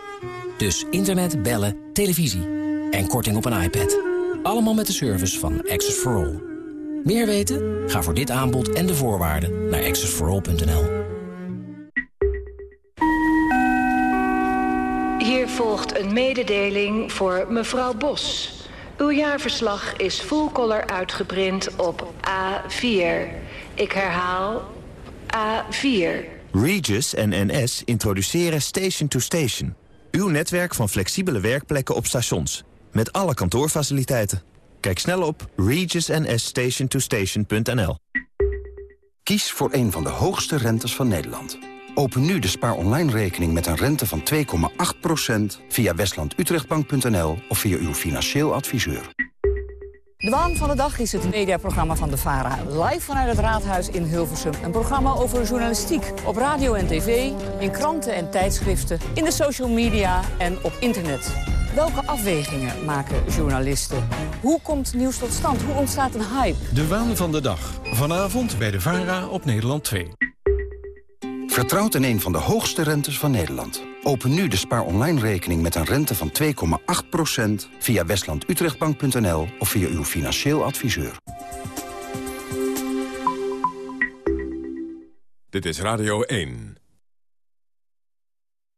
Speaker 31: Dus internet, bellen, televisie en korting op een iPad. Allemaal met de service van Access for All. Meer weten? Ga voor dit aanbod en de voorwaarden naar accessforall.nl.
Speaker 32: Hier volgt een mededeling voor mevrouw Bos. Uw jaarverslag is full color uitgeprint op A4. Ik herhaal A4.
Speaker 33: Regis en NS introduceren Station to Station. Uw netwerk van flexibele werkplekken op stations. Met alle kantoorfaciliteiten. Kijk snel op regisnsstationtostation.nl
Speaker 34: Kies voor een van de hoogste rentes van Nederland. Open nu de Spaar Online rekening met een rente van 2,8% via westlandutrechtbank.nl of via uw financieel adviseur.
Speaker 35: De waan van de dag is het mediaprogramma van de VARA. Live vanuit het Raadhuis in Hilversum. Een programma over journalistiek op radio en tv, in kranten en tijdschriften, in de social media en op internet. Welke afwegingen maken journalisten? Hoe komt nieuws tot stand? Hoe ontstaat een hype?
Speaker 36: De waan van de dag. Vanavond bij de VARA op Nederland 2.
Speaker 34: Vertrouwt in een van de hoogste rentes van Nederland. Open nu de Spaar Online rekening met een rente van 2,8% via westlandutrechtbank.nl of via uw financieel adviseur.
Speaker 1: Dit is Radio 1.